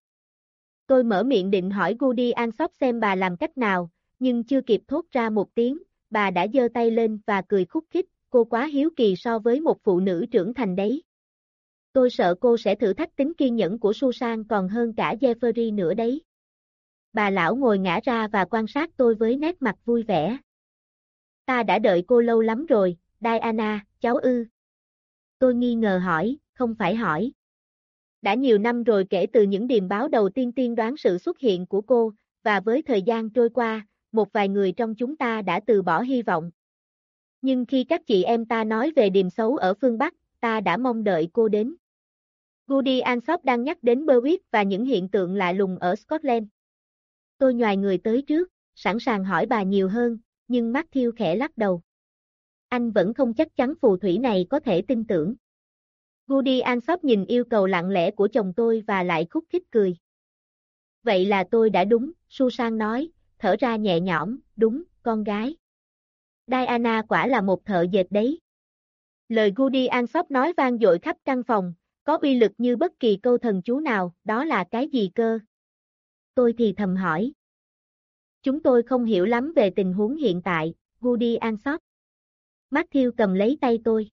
Tôi mở miệng định hỏi Goody Ansop xem bà làm cách nào, nhưng chưa kịp thốt ra một tiếng, bà đã giơ tay lên và cười khúc khích, cô quá hiếu kỳ so với một phụ nữ trưởng thành đấy. Tôi sợ cô sẽ thử thách tính kiên nhẫn của Susan còn hơn cả Jeffrey nữa đấy. Bà lão ngồi ngã ra và quan sát tôi với nét mặt vui vẻ. Ta đã đợi cô lâu lắm rồi, Diana, cháu ư. Tôi nghi ngờ hỏi, không phải hỏi. Đã nhiều năm rồi kể từ những điềm báo đầu tiên tiên đoán sự xuất hiện của cô, và với thời gian trôi qua, một vài người trong chúng ta đã từ bỏ hy vọng. Nhưng khi các chị em ta nói về điềm xấu ở phương Bắc, ta đã mong đợi cô đến. Goody Ansop đang nhắc đến Berwick và những hiện tượng lạ lùng ở Scotland. Tôi nhòi người tới trước, sẵn sàng hỏi bà nhiều hơn, nhưng Matthew khẽ lắc đầu. Anh vẫn không chắc chắn phù thủy này có thể tin tưởng. Goody Ansop nhìn yêu cầu lặng lẽ của chồng tôi và lại khúc khích cười. Vậy là tôi đã đúng, Susan nói, thở ra nhẹ nhõm, đúng, con gái. Diana quả là một thợ dệt đấy. Lời Goody Ansop nói vang dội khắp căn phòng, có uy lực như bất kỳ câu thần chú nào, đó là cái gì cơ? Tôi thì thầm hỏi. Chúng tôi không hiểu lắm về tình huống hiện tại, Goody Ansop. Matthew cầm lấy tay tôi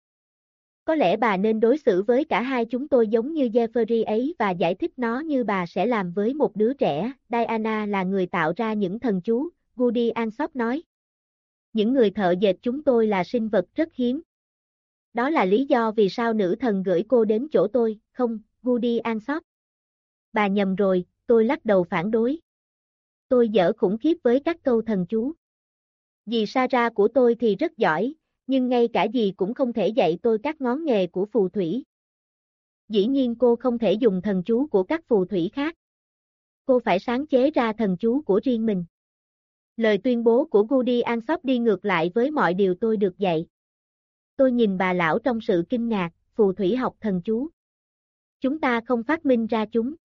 có lẽ bà nên đối xử với cả hai chúng tôi giống như Jeffrey ấy và giải thích nó như bà sẽ làm với một đứa trẻ. Diana là người tạo ra những thần chú, Goody Ansop nói. Những người thợ dệt chúng tôi là sinh vật rất hiếm. Đó là lý do vì sao nữ thần gửi cô đến chỗ tôi, không, Goody Ansop. Bà nhầm rồi, tôi lắc đầu phản đối. Tôi dở khủng khiếp với các câu thần chú. Dì Sarah của tôi thì rất giỏi, nhưng ngay cả gì cũng không thể dạy tôi các ngón nghề của phù thủy. Dĩ nhiên cô không thể dùng thần chú của các phù thủy khác. Cô phải sáng chế ra thần chú của riêng mình. Lời tuyên bố của Goody Ansop đi ngược lại với mọi điều tôi được dạy. Tôi nhìn bà lão trong sự kinh ngạc, phù thủy học thần chú. Chúng ta không phát minh ra chúng.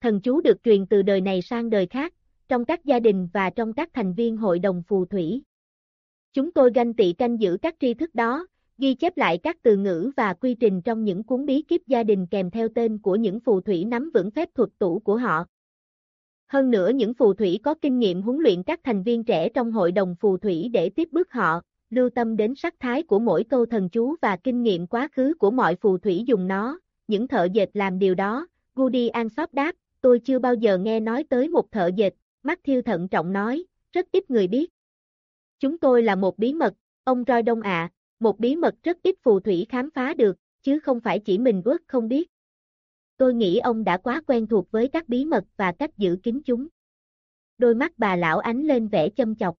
Thần chú được truyền từ đời này sang đời khác, trong các gia đình và trong các thành viên hội đồng phù thủy. Chúng tôi ganh tị canh giữ các tri thức đó, ghi chép lại các từ ngữ và quy trình trong những cuốn bí kíp gia đình kèm theo tên của những phù thủy nắm vững phép thuật tủ của họ. Hơn nữa những phù thủy có kinh nghiệm huấn luyện các thành viên trẻ trong hội đồng phù thủy để tiếp bước họ, lưu tâm đến sắc thái của mỗi câu thần chú và kinh nghiệm quá khứ của mọi phù thủy dùng nó, những thợ dệt làm điều đó, Goody Ansop đáp, tôi chưa bao giờ nghe nói tới một thợ dệt, Matthew thận trọng nói, rất ít người biết. Chúng tôi là một bí mật, ông Roy Đông ạ, một bí mật rất ít phù thủy khám phá được, chứ không phải chỉ mình bước không biết. Tôi nghĩ ông đã quá quen thuộc với các bí mật và cách giữ kín chúng. Đôi mắt bà lão ánh lên vẻ châm chọc.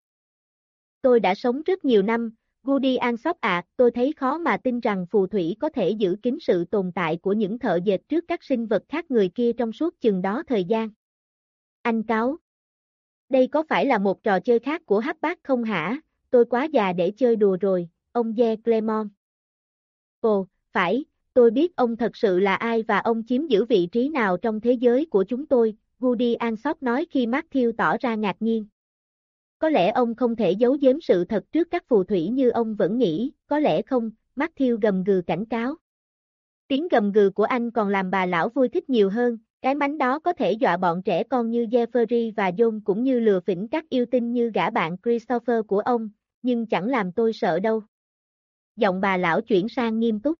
Tôi đã sống rất nhiều năm, Goody Ansop ạ, tôi thấy khó mà tin rằng phù thủy có thể giữ kín sự tồn tại của những thợ dệt trước các sinh vật khác người kia trong suốt chừng đó thời gian. Anh cáo. Đây có phải là một trò chơi khác của hấp bác không hả? Tôi quá già để chơi đùa rồi, ông Ye Clemon. Ồ, phải, tôi biết ông thật sự là ai và ông chiếm giữ vị trí nào trong thế giới của chúng tôi, Woody Ansop nói khi Matthew tỏ ra ngạc nhiên. Có lẽ ông không thể giấu giếm sự thật trước các phù thủy như ông vẫn nghĩ, có lẽ không, Matthew gầm gừ cảnh cáo. Tiếng gầm gừ của anh còn làm bà lão vui thích nhiều hơn, cái mánh đó có thể dọa bọn trẻ con như Jeffrey và John cũng như lừa phỉnh các yêu tinh như gã bạn Christopher của ông, nhưng chẳng làm tôi sợ đâu. Giọng bà lão chuyển sang nghiêm túc.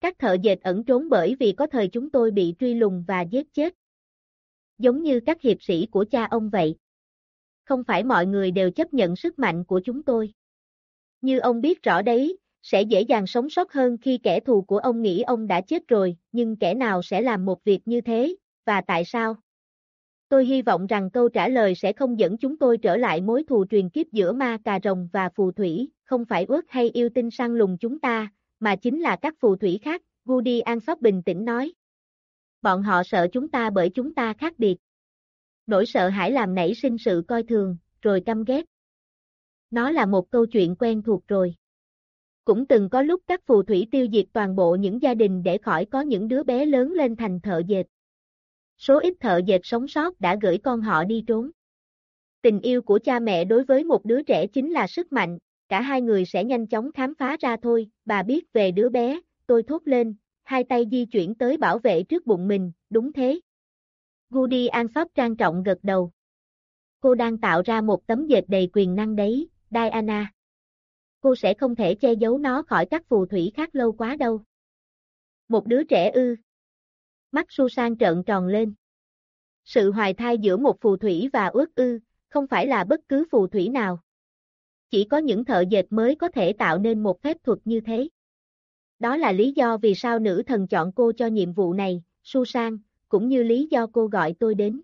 Các thợ dệt ẩn trốn bởi vì có thời chúng tôi bị truy lùng và giết chết. Giống như các hiệp sĩ của cha ông vậy. Không phải mọi người đều chấp nhận sức mạnh của chúng tôi. Như ông biết rõ đấy, sẽ dễ dàng sống sót hơn khi kẻ thù của ông nghĩ ông đã chết rồi, nhưng kẻ nào sẽ làm một việc như thế, và tại sao? Tôi hy vọng rằng câu trả lời sẽ không dẫn chúng tôi trở lại mối thù truyền kiếp giữa ma cà rồng và phù thủy, không phải ước hay yêu tinh săn lùng chúng ta, mà chính là các phù thủy khác, Woody An Sóc bình tĩnh nói. Bọn họ sợ chúng ta bởi chúng ta khác biệt. Nỗi sợ hãi làm nảy sinh sự coi thường, rồi căm ghét. Nó là một câu chuyện quen thuộc rồi. Cũng từng có lúc các phù thủy tiêu diệt toàn bộ những gia đình để khỏi có những đứa bé lớn lên thành thợ dệt. Số ít thợ dệt sống sót đã gửi con họ đi trốn. Tình yêu của cha mẹ đối với một đứa trẻ chính là sức mạnh, cả hai người sẽ nhanh chóng khám phá ra thôi, bà biết về đứa bé, tôi thốt lên, hai tay di chuyển tới bảo vệ trước bụng mình, đúng thế. Goody Ansop trang trọng gật đầu. Cô đang tạo ra một tấm dệt đầy quyền năng đấy, Diana cô sẽ không thể che giấu nó khỏi các phù thủy khác lâu quá đâu. Một đứa trẻ ư. Mắt Susan trợn tròn lên. Sự hoài thai giữa một phù thủy và ước ư, không phải là bất cứ phù thủy nào. Chỉ có những thợ dệt mới có thể tạo nên một phép thuật như thế. Đó là lý do vì sao nữ thần chọn cô cho nhiệm vụ này, Susan, cũng như lý do cô gọi tôi đến.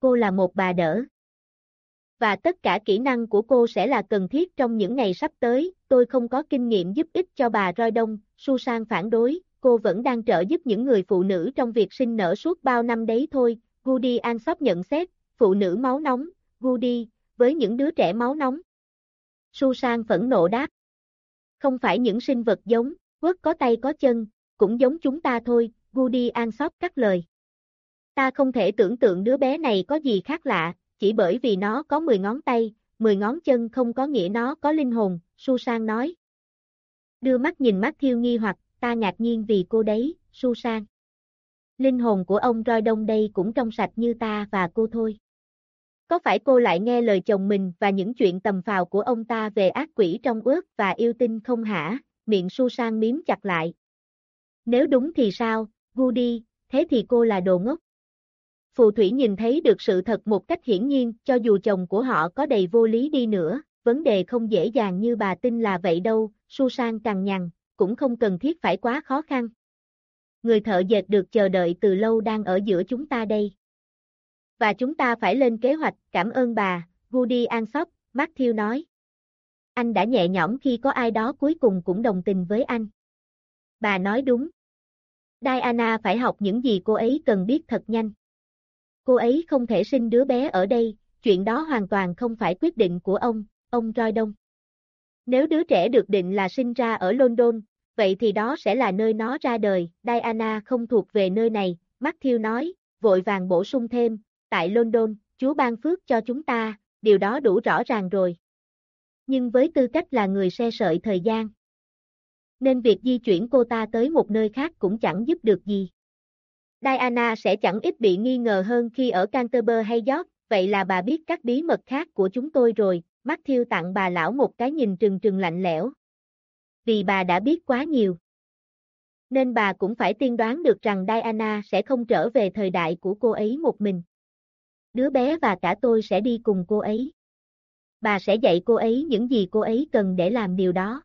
Cô là một bà đỡ và tất cả kỹ năng của cô sẽ là cần thiết trong những ngày sắp tới, tôi không có kinh nghiệm giúp ích cho bà Roi Đông, Susan phản đối, cô vẫn đang trợ giúp những người phụ nữ trong việc sinh nở suốt bao năm đấy thôi, Goody Ansop nhận xét, phụ nữ máu nóng, Goody, với những đứa trẻ máu nóng. Susan phẫn nộ đáp. Không phải những sinh vật giống, quất có tay có chân, cũng giống chúng ta thôi, Goody Ansop cắt lời. Ta không thể tưởng tượng đứa bé này có gì khác lạ, chỉ bởi vì nó có 10 ngón tay, 10 ngón chân không có nghĩa nó có linh hồn, Susan nói. Đưa mắt nhìn mắt thiêu nghi hoặc, ta ngạc nhiên vì cô đấy, Susan. Linh hồn của ông roi Đông đây cũng trong sạch như ta và cô thôi. Có phải cô lại nghe lời chồng mình và những chuyện tầm phào của ông ta về ác quỷ trong ước và yêu tinh không hả? miệng su sang miếm chặt lại. Nếu đúng thì sao, gu đi, thế thì cô là đồ ngốc. Phù thủy nhìn thấy được sự thật một cách hiển nhiên, cho dù chồng của họ có đầy vô lý đi nữa, vấn đề không dễ dàng như bà tin là vậy đâu, su sang càng nhằn, cũng không cần thiết phải quá khó khăn. Người thợ dệt được chờ đợi từ lâu đang ở giữa chúng ta đây. Và chúng ta phải lên kế hoạch, cảm ơn bà, Woody Ansop, Matthew nói. Anh đã nhẹ nhõm khi có ai đó cuối cùng cũng đồng tình với anh. Bà nói đúng. Diana phải học những gì cô ấy cần biết thật nhanh. Cô ấy không thể sinh đứa bé ở đây, chuyện đó hoàn toàn không phải quyết định của ông, ông Roy Đông. Nếu đứa trẻ được định là sinh ra ở London, vậy thì đó sẽ là nơi nó ra đời, Diana không thuộc về nơi này, Matthew nói, vội vàng bổ sung thêm, tại London, Chúa ban phước cho chúng ta, điều đó đủ rõ ràng rồi. Nhưng với tư cách là người xe sợi thời gian, nên việc di chuyển cô ta tới một nơi khác cũng chẳng giúp được gì. Diana sẽ chẳng ít bị nghi ngờ hơn khi ở Canterbury hay York, vậy là bà biết các bí mật khác của chúng tôi rồi, Matthew tặng bà lão một cái nhìn trừng trừng lạnh lẽo. Vì bà đã biết quá nhiều. Nên bà cũng phải tiên đoán được rằng Diana sẽ không trở về thời đại của cô ấy một mình. Đứa bé và cả tôi sẽ đi cùng cô ấy. Bà sẽ dạy cô ấy những gì cô ấy cần để làm điều đó.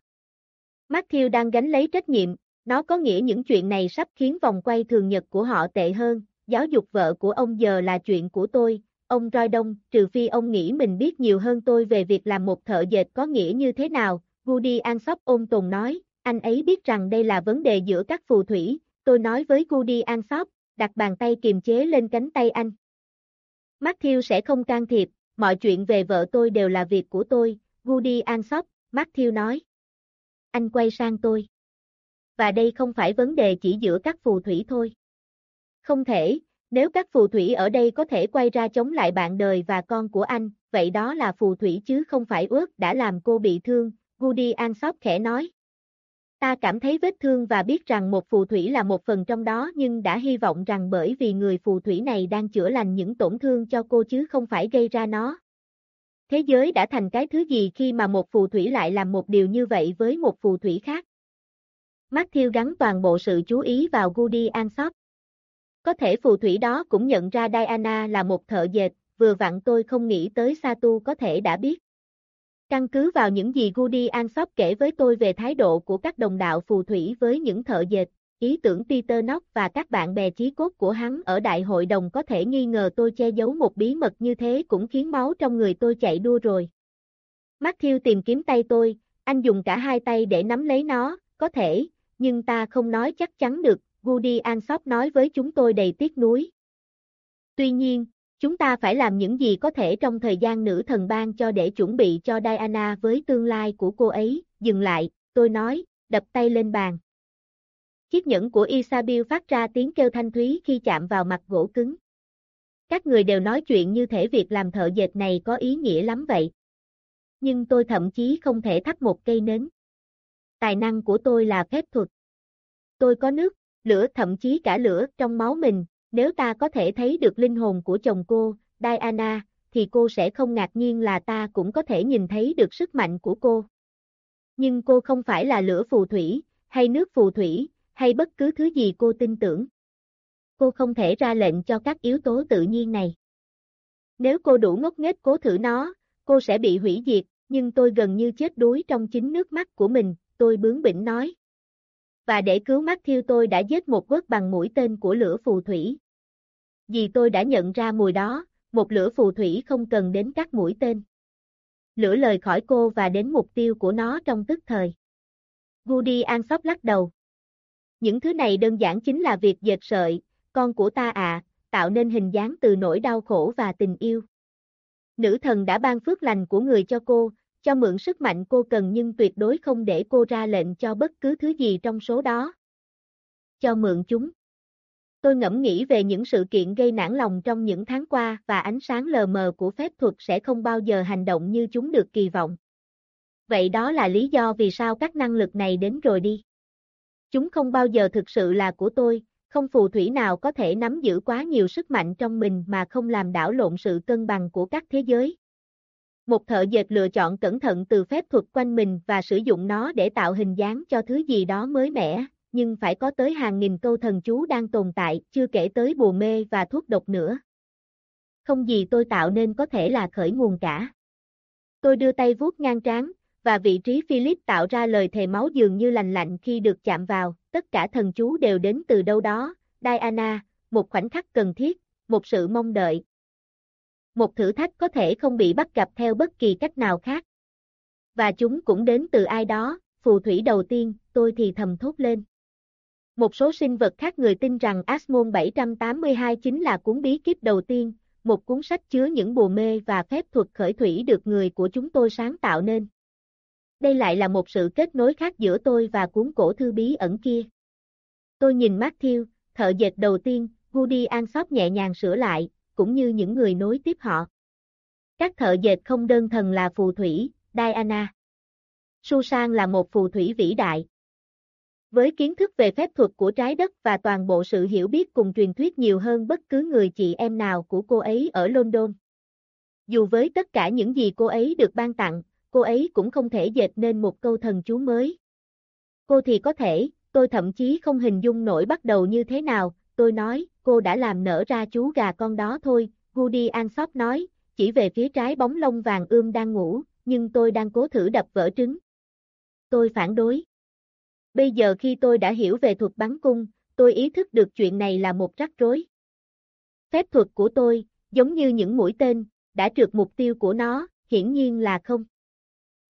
Matthew đang gánh lấy trách nhiệm, nó có nghĩa những chuyện này sắp khiến vòng quay thường nhật của họ tệ hơn, giáo dục vợ của ông giờ là chuyện của tôi, ông Roy Đông, trừ phi ông nghĩ mình biết nhiều hơn tôi về việc làm một thợ dệt có nghĩa như thế nào, Goody Ansop ôn tồn nói, anh ấy biết rằng đây là vấn đề giữa các phù thủy, tôi nói với Goody Ansop, đặt bàn tay kiềm chế lên cánh tay anh. Matthew sẽ không can thiệp, mọi chuyện về vợ tôi đều là việc của tôi, Goody Ansop, Matthew nói. Anh quay sang tôi. Và đây không phải vấn đề chỉ giữa các phù thủy thôi. Không thể, nếu các phù thủy ở đây có thể quay ra chống lại bạn đời và con của anh, vậy đó là phù thủy chứ không phải ước đã làm cô bị thương, Goody Ansop khẽ nói. Ta cảm thấy vết thương và biết rằng một phù thủy là một phần trong đó nhưng đã hy vọng rằng bởi vì người phù thủy này đang chữa lành những tổn thương cho cô chứ không phải gây ra nó. Thế giới đã thành cái thứ gì khi mà một phù thủy lại làm một điều như vậy với một phù thủy khác? Matthew gắn toàn bộ sự chú ý vào Goody Ansop. Có thể phù thủy đó cũng nhận ra Diana là một thợ dệt, vừa vặn tôi không nghĩ tới Satu có thể đã biết. Căn cứ vào những gì Goody Ansop kể với tôi về thái độ của các đồng đạo phù thủy với những thợ dệt, ý tưởng Peter Nock và các bạn bè chí cốt của hắn ở đại hội đồng có thể nghi ngờ tôi che giấu một bí mật như thế cũng khiến máu trong người tôi chạy đua rồi. Matthew tìm kiếm tay tôi, anh dùng cả hai tay để nắm lấy nó, có thể, nhưng ta không nói chắc chắn được, Woody Ansop nói với chúng tôi đầy tiếc nuối. Tuy nhiên, chúng ta phải làm những gì có thể trong thời gian nữ thần ban cho để chuẩn bị cho Diana với tương lai của cô ấy, dừng lại, tôi nói, đập tay lên bàn. Chiếc nhẫn của Isabel phát ra tiếng kêu thanh thúy khi chạm vào mặt gỗ cứng. Các người đều nói chuyện như thể việc làm thợ dệt này có ý nghĩa lắm vậy. Nhưng tôi thậm chí không thể thắp một cây nến. Tài năng của tôi là phép thuật. Tôi có nước, lửa thậm chí cả lửa trong máu mình, nếu ta có thể thấy được linh hồn của chồng cô, Diana, thì cô sẽ không ngạc nhiên là ta cũng có thể nhìn thấy được sức mạnh của cô. Nhưng cô không phải là lửa phù thủy, hay nước phù thủy, hay bất cứ thứ gì cô tin tưởng. Cô không thể ra lệnh cho các yếu tố tự nhiên này. Nếu cô đủ ngốc nghếch cố thử nó, cô sẽ bị hủy diệt, nhưng tôi gần như chết đuối trong chính nước mắt của mình, tôi bướng bỉnh nói. Và để cứu mắt thiêu tôi đã giết một quất bằng mũi tên của lửa phù thủy. Vì tôi đã nhận ra mùi đó, một lửa phù thủy không cần đến các mũi tên. Lửa lời khỏi cô và đến mục tiêu của nó trong tức thời. Goody sóc lắc đầu. Những thứ này đơn giản chính là việc dệt sợi, con của ta à, tạo nên hình dáng từ nỗi đau khổ và tình yêu. Nữ thần đã ban phước lành của người cho cô, cho mượn sức mạnh cô cần nhưng tuyệt đối không để cô ra lệnh cho bất cứ thứ gì trong số đó. Cho mượn chúng. Tôi ngẫm nghĩ về những sự kiện gây nản lòng trong những tháng qua và ánh sáng lờ mờ của phép thuật sẽ không bao giờ hành động như chúng được kỳ vọng. Vậy đó là lý do vì sao các năng lực này đến rồi đi. Chúng không bao giờ thực sự là của tôi, không phù thủy nào có thể nắm giữ quá nhiều sức mạnh trong mình mà không làm đảo lộn sự cân bằng của các thế giới. Một thợ dệt lựa chọn cẩn thận từ phép thuật quanh mình và sử dụng nó để tạo hình dáng cho thứ gì đó mới mẻ, nhưng phải có tới hàng nghìn câu thần chú đang tồn tại, chưa kể tới bùa mê và thuốc độc nữa. Không gì tôi tạo nên có thể là khởi nguồn cả. Tôi đưa tay vuốt ngang trán, và vị trí Philip tạo ra lời thề máu dường như lành lạnh khi được chạm vào, tất cả thần chú đều đến từ đâu đó, Diana, một khoảnh khắc cần thiết, một sự mong đợi. Một thử thách có thể không bị bắt gặp theo bất kỳ cách nào khác. Và chúng cũng đến từ ai đó, phù thủy đầu tiên, tôi thì thầm thốt lên. Một số sinh vật khác người tin rằng Asmon 782 chính là cuốn bí kíp đầu tiên, một cuốn sách chứa những bùa mê và phép thuật khởi thủy được người của chúng tôi sáng tạo nên. Đây lại là một sự kết nối khác giữa tôi và cuốn cổ thư bí ẩn kia. Tôi nhìn Matthew, thợ dệt đầu tiên, Woody Ansop nhẹ nhàng sửa lại, cũng như những người nối tiếp họ. Các thợ dệt không đơn thuần là phù thủy, Diana. Susan là một phù thủy vĩ đại. Với kiến thức về phép thuật của trái đất và toàn bộ sự hiểu biết cùng truyền thuyết nhiều hơn bất cứ người chị em nào của cô ấy ở London. Dù với tất cả những gì cô ấy được ban tặng, cô ấy cũng không thể dệt nên một câu thần chú mới. Cô thì có thể, tôi thậm chí không hình dung nổi bắt đầu như thế nào, tôi nói, cô đã làm nở ra chú gà con đó thôi, Goody Ansop nói, chỉ về phía trái bóng lông vàng ươm đang ngủ, nhưng tôi đang cố thử đập vỡ trứng. Tôi phản đối. Bây giờ khi tôi đã hiểu về thuật bắn cung, tôi ý thức được chuyện này là một rắc rối. Phép thuật của tôi, giống như những mũi tên, đã trượt mục tiêu của nó, hiển nhiên là không.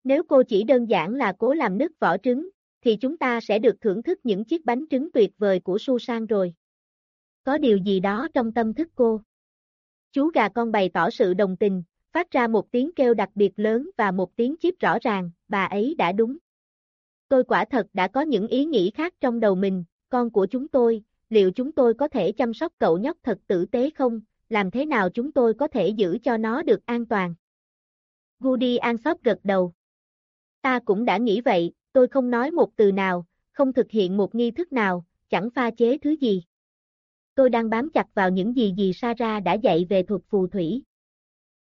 Nếu cô chỉ đơn giản là cố làm nứt vỏ trứng, thì chúng ta sẽ được thưởng thức những chiếc bánh trứng tuyệt vời của Susan rồi. Có điều gì đó trong tâm thức cô. Chú gà con bày tỏ sự đồng tình, phát ra một tiếng kêu đặc biệt lớn và một tiếng chip rõ ràng, bà ấy đã đúng. Tôi quả thật đã có những ý nghĩ khác trong đầu mình, con của chúng tôi, liệu chúng tôi có thể chăm sóc cậu nhóc thật tử tế không, làm thế nào chúng tôi có thể giữ cho nó được an toàn. Goody Ansop gật đầu. Ta cũng đã nghĩ vậy, tôi không nói một từ nào, không thực hiện một nghi thức nào, chẳng pha chế thứ gì. Tôi đang bám chặt vào những gì gì Sarah đã dạy về thuật phù thủy.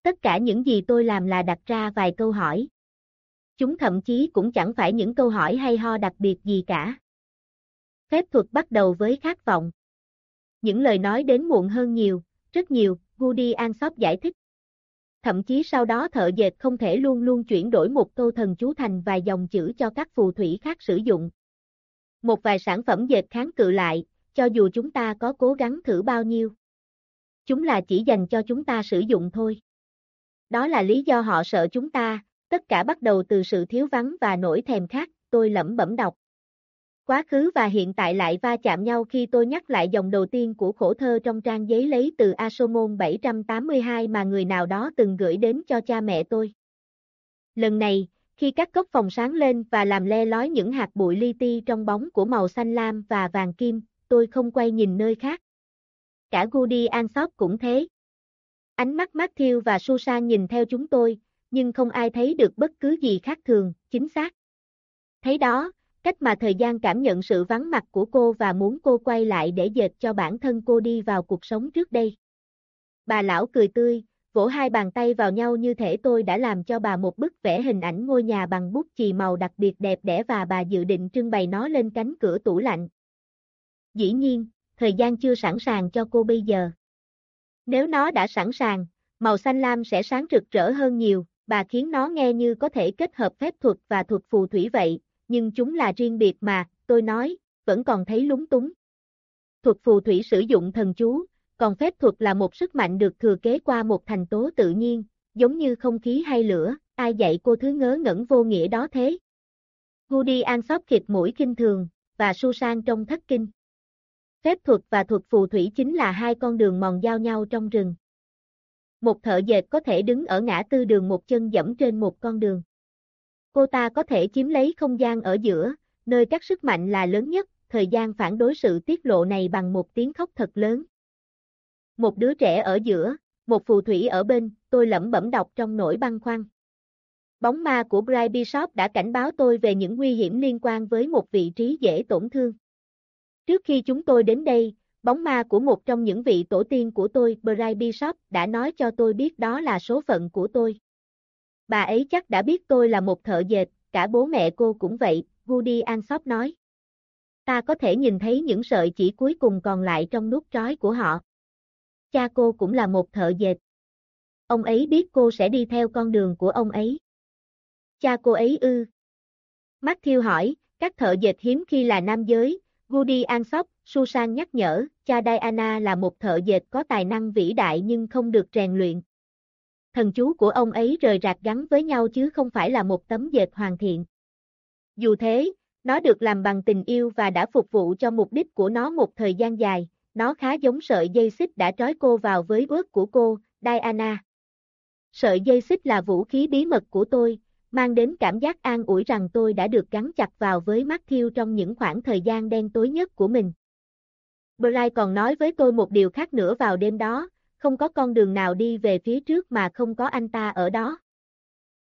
Tất cả những gì tôi làm là đặt ra vài câu hỏi. Chúng thậm chí cũng chẳng phải những câu hỏi hay ho đặc biệt gì cả. Phép thuật bắt đầu với khát vọng. Những lời nói đến muộn hơn nhiều, rất nhiều, Woody Ansop giải thích. Thậm chí sau đó thợ dệt không thể luôn luôn chuyển đổi một câu thần chú thành vài dòng chữ cho các phù thủy khác sử dụng. Một vài sản phẩm dệt kháng cự lại, cho dù chúng ta có cố gắng thử bao nhiêu. Chúng là chỉ dành cho chúng ta sử dụng thôi. Đó là lý do họ sợ chúng ta, tất cả bắt đầu từ sự thiếu vắng và nỗi thèm khát, tôi lẩm bẩm đọc. Quá khứ và hiện tại lại va chạm nhau khi tôi nhắc lại dòng đầu tiên của khổ thơ trong trang giấy lấy từ Asomon 782 mà người nào đó từng gửi đến cho cha mẹ tôi. Lần này, khi các cốc phòng sáng lên và làm le lói những hạt bụi li ti trong bóng của màu xanh lam và vàng kim, tôi không quay nhìn nơi khác. Cả Goody Ansop cũng thế. Ánh mắt Matthew và Susan nhìn theo chúng tôi, nhưng không ai thấy được bất cứ gì khác thường, chính xác. Thấy đó, cách mà thời gian cảm nhận sự vắng mặt của cô và muốn cô quay lại để dệt cho bản thân cô đi vào cuộc sống trước đây. Bà lão cười tươi, vỗ hai bàn tay vào nhau như thể tôi đã làm cho bà một bức vẽ hình ảnh ngôi nhà bằng bút chì màu đặc biệt đẹp đẽ và bà dự định trưng bày nó lên cánh cửa tủ lạnh. Dĩ nhiên, thời gian chưa sẵn sàng cho cô bây giờ. Nếu nó đã sẵn sàng, màu xanh lam sẽ sáng rực rỡ hơn nhiều, bà khiến nó nghe như có thể kết hợp phép thuật và thuật phù thủy vậy, nhưng chúng là riêng biệt mà, tôi nói, vẫn còn thấy lúng túng. Thuật phù thủy sử dụng thần chú, còn phép thuật là một sức mạnh được thừa kế qua một thành tố tự nhiên, giống như không khí hay lửa, ai dạy cô thứ ngớ ngẩn vô nghĩa đó thế? Goody Ansop khịt mũi kinh thường, và Susan trong thất kinh. Phép thuật và thuật phù thủy chính là hai con đường mòn giao nhau trong rừng. Một thợ dệt có thể đứng ở ngã tư đường một chân dẫm trên một con đường. Cô ta có thể chiếm lấy không gian ở giữa, nơi các sức mạnh là lớn nhất, thời gian phản đối sự tiết lộ này bằng một tiếng khóc thật lớn. Một đứa trẻ ở giữa, một phù thủy ở bên, tôi lẩm bẩm đọc trong nỗi băng khoăn. Bóng ma của Bright Bishop đã cảnh báo tôi về những nguy hiểm liên quan với một vị trí dễ tổn thương. Trước khi chúng tôi đến đây, bóng ma của một trong những vị tổ tiên của tôi, Brian Bishop, đã nói cho tôi biết đó là số phận của tôi. Bà ấy chắc đã biết tôi là một thợ dệt, cả bố mẹ cô cũng vậy, Woody Ansop nói. Ta có thể nhìn thấy những sợi chỉ cuối cùng còn lại trong nút trói của họ. Cha cô cũng là một thợ dệt. Ông ấy biết cô sẽ đi theo con đường của ông ấy. Cha cô ấy ư. Matthew hỏi, các thợ dệt hiếm khi là nam giới, Goody Ansop, Susan nhắc nhở, cha Diana là một thợ dệt có tài năng vĩ đại nhưng không được rèn luyện. Thần chú của ông ấy rời rạc gắn với nhau chứ không phải là một tấm dệt hoàn thiện. Dù thế, nó được làm bằng tình yêu và đã phục vụ cho mục đích của nó một thời gian dài, nó khá giống sợi dây xích đã trói cô vào với bước của cô, Diana. Sợi dây xích là vũ khí bí mật của tôi, mang đến cảm giác an ủi rằng tôi đã được gắn chặt vào với Matthew trong những khoảng thời gian đen tối nhất của mình. Bly còn nói với tôi một điều khác nữa vào đêm đó, không có con đường nào đi về phía trước mà không có anh ta ở đó.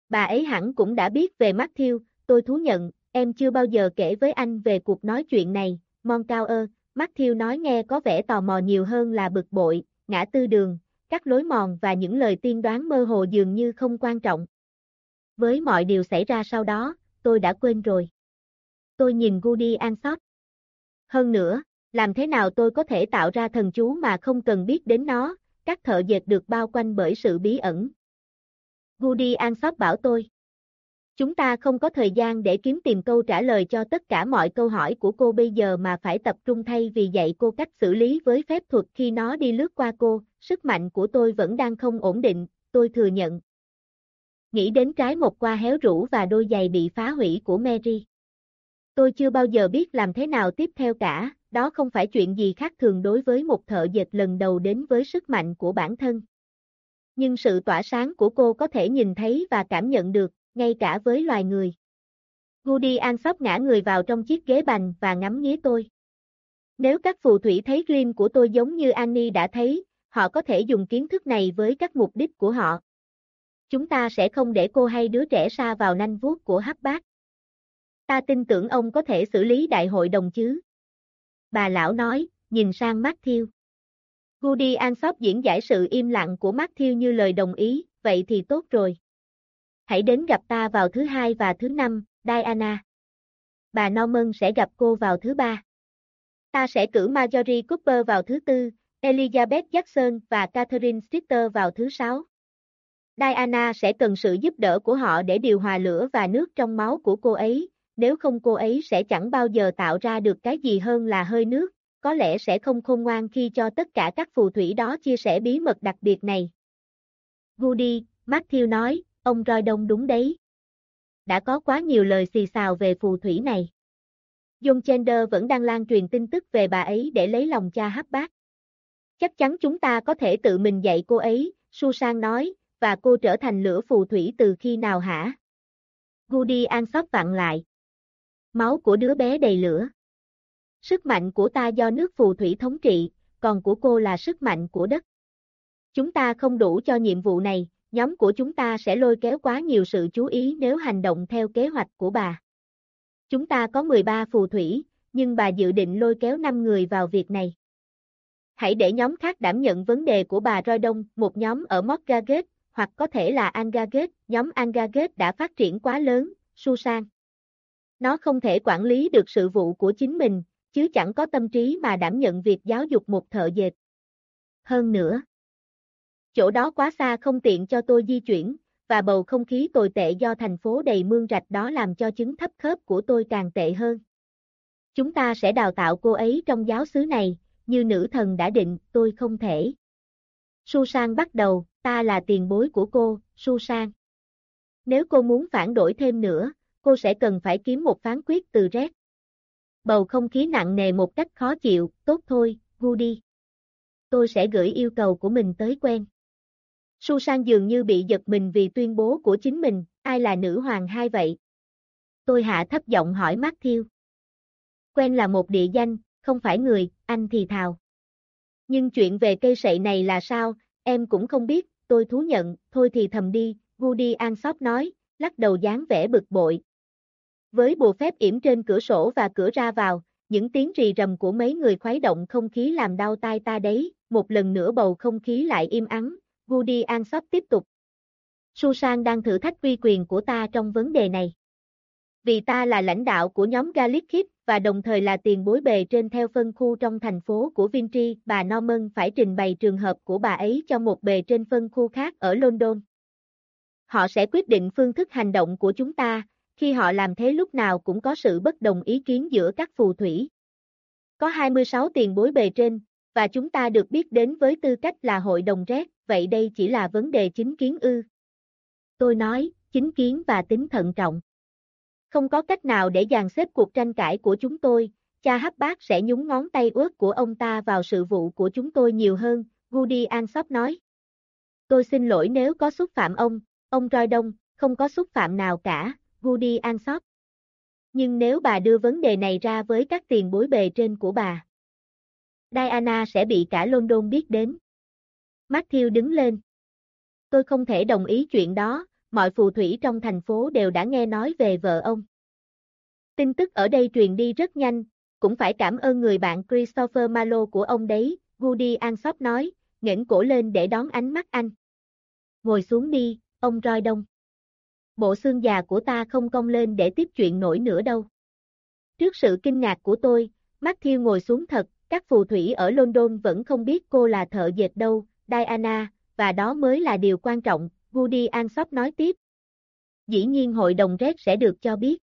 Bà ấy hẳn cũng đã biết về Matthew, tôi thú nhận, em chưa bao giờ kể với anh về cuộc nói chuyện này, Mon Cao ơ, Matthew nói nghe có vẻ tò mò nhiều hơn là bực bội, ngã tư đường, các lối mòn và những lời tiên đoán mơ hồ dường như không quan trọng. Với mọi điều xảy ra sau đó, tôi đã quên rồi. Tôi nhìn Goody Ansot. Hơn nữa, làm thế nào tôi có thể tạo ra thần chú mà không cần biết đến nó, các thợ dệt được bao quanh bởi sự bí ẩn. Goody Ansop bảo tôi. Chúng ta không có thời gian để kiếm tìm câu trả lời cho tất cả mọi câu hỏi của cô bây giờ mà phải tập trung thay vì dạy cô cách xử lý với phép thuật khi nó đi lướt qua cô, sức mạnh của tôi vẫn đang không ổn định, tôi thừa nhận. Nghĩ đến trái một qua héo rũ và đôi giày bị phá hủy của Mary. Tôi chưa bao giờ biết làm thế nào tiếp theo cả, đó không phải chuyện gì khác thường đối với một thợ dệt lần đầu đến với sức mạnh của bản thân. Nhưng sự tỏa sáng của cô có thể nhìn thấy và cảm nhận được, ngay cả với loài người. Goody Ansop ngã người vào trong chiếc ghế bành và ngắm nghía tôi. Nếu các phù thủy thấy Green của tôi giống như Annie đã thấy, họ có thể dùng kiến thức này với các mục đích của họ. Chúng ta sẽ không để cô hay đứa trẻ xa vào nanh vuốt của hắc bác. Ta tin tưởng ông có thể xử lý đại hội đồng chứ. Bà lão nói, nhìn sang Matthew. Goody Ansop diễn giải sự im lặng của Matthew như lời đồng ý, vậy thì tốt rồi. Hãy đến gặp ta vào thứ hai và thứ năm, Diana. Bà Norman sẽ gặp cô vào thứ ba. Ta sẽ cử Marjorie Cooper vào thứ tư, Elizabeth Jackson và Catherine Streeter vào thứ sáu. Diana sẽ cần sự giúp đỡ của họ để điều hòa lửa và nước trong máu của cô ấy, nếu không cô ấy sẽ chẳng bao giờ tạo ra được cái gì hơn là hơi nước, có lẽ sẽ không khôn ngoan khi cho tất cả các phù thủy đó chia sẻ bí mật đặc biệt này. Goody, Matthew nói, ông Roy Đông đúng đấy. Đã có quá nhiều lời xì xào về phù thủy này. John Chender vẫn đang lan truyền tin tức về bà ấy để lấy lòng cha hấp bác. Chắc chắn chúng ta có thể tự mình dạy cô ấy, Susan nói, và cô trở thành lửa phù thủy từ khi nào hả? Goody sóc vặn lại. Máu của đứa bé đầy lửa. Sức mạnh của ta do nước phù thủy thống trị, còn của cô là sức mạnh của đất. Chúng ta không đủ cho nhiệm vụ này, nhóm của chúng ta sẽ lôi kéo quá nhiều sự chú ý nếu hành động theo kế hoạch của bà. Chúng ta có 13 phù thủy, nhưng bà dự định lôi kéo 5 người vào việc này. Hãy để nhóm khác đảm nhận vấn đề của bà Roy Đông, một nhóm ở Morgagate, hoặc có thể là Angagate, nhóm Angagate đã phát triển quá lớn, Susan. Nó không thể quản lý được sự vụ của chính mình, chứ chẳng có tâm trí mà đảm nhận việc giáo dục một thợ dệt. Hơn nữa, chỗ đó quá xa không tiện cho tôi di chuyển, và bầu không khí tồi tệ do thành phố đầy mương rạch đó làm cho chứng thấp khớp của tôi càng tệ hơn. Chúng ta sẽ đào tạo cô ấy trong giáo xứ này, như nữ thần đã định, tôi không thể. Susan bắt đầu, ta là tiền bối của cô, Su Sang. Nếu cô muốn phản đổi thêm nữa, cô sẽ cần phải kiếm một phán quyết từ Red. Bầu không khí nặng nề một cách khó chịu, tốt thôi, Woody. Tôi sẽ gửi yêu cầu của mình tới quen. Su Sang dường như bị giật mình vì tuyên bố của chính mình, ai là nữ hoàng hai vậy? Tôi hạ thấp giọng hỏi Matthew. Quen là một địa danh, không phải người, anh thì thào. Nhưng chuyện về cây sậy này là sao, em cũng không biết, tôi thú nhận, thôi thì thầm đi, Woody Ansop nói, lắc đầu dáng vẻ bực bội, với bùa phép yểm trên cửa sổ và cửa ra vào, những tiếng rì rầm của mấy người khuấy động không khí làm đau tai ta đấy, một lần nữa bầu không khí lại im ắng, Woody Ansop tiếp tục. Susan đang thử thách uy quyền của ta trong vấn đề này. Vì ta là lãnh đạo của nhóm Garlic Kid và đồng thời là tiền bối bề trên theo phân khu trong thành phố của Vintry, bà Norman phải trình bày trường hợp của bà ấy cho một bề trên phân khu khác ở London. Họ sẽ quyết định phương thức hành động của chúng ta, khi họ làm thế lúc nào cũng có sự bất đồng ý kiến giữa các phù thủy. Có 26 tiền bối bề trên, và chúng ta được biết đến với tư cách là hội đồng rét, vậy đây chỉ là vấn đề chính kiến ư. Tôi nói, chính kiến và tính thận trọng. Không có cách nào để dàn xếp cuộc tranh cãi của chúng tôi, cha hấp bác sẽ nhúng ngón tay ướt của ông ta vào sự vụ của chúng tôi nhiều hơn, Woody Ansop nói. Tôi xin lỗi nếu có xúc phạm ông, ông Roy Đông, không có xúc phạm nào cả, Woody Ansop. Nhưng nếu bà đưa vấn đề này ra với các tiền bối bề trên của bà, Diana sẽ bị cả London biết đến. Matthew đứng lên. Tôi không thể đồng ý chuyện đó, mọi phù thủy trong thành phố đều đã nghe nói về vợ ông. Tin tức ở đây truyền đi rất nhanh, cũng phải cảm ơn người bạn Christopher Malo của ông đấy, Woody Ansop nói, ngẩng cổ lên để đón ánh mắt anh. Ngồi xuống đi, ông Roy Đông. Bộ xương già của ta không cong lên để tiếp chuyện nổi nữa đâu. Trước sự kinh ngạc của tôi, Matthew ngồi xuống thật, các phù thủy ở London vẫn không biết cô là thợ dệt đâu, Diana, và đó mới là điều quan trọng, Woody Ansop nói tiếp. Dĩ nhiên hội đồng Red sẽ được cho biết.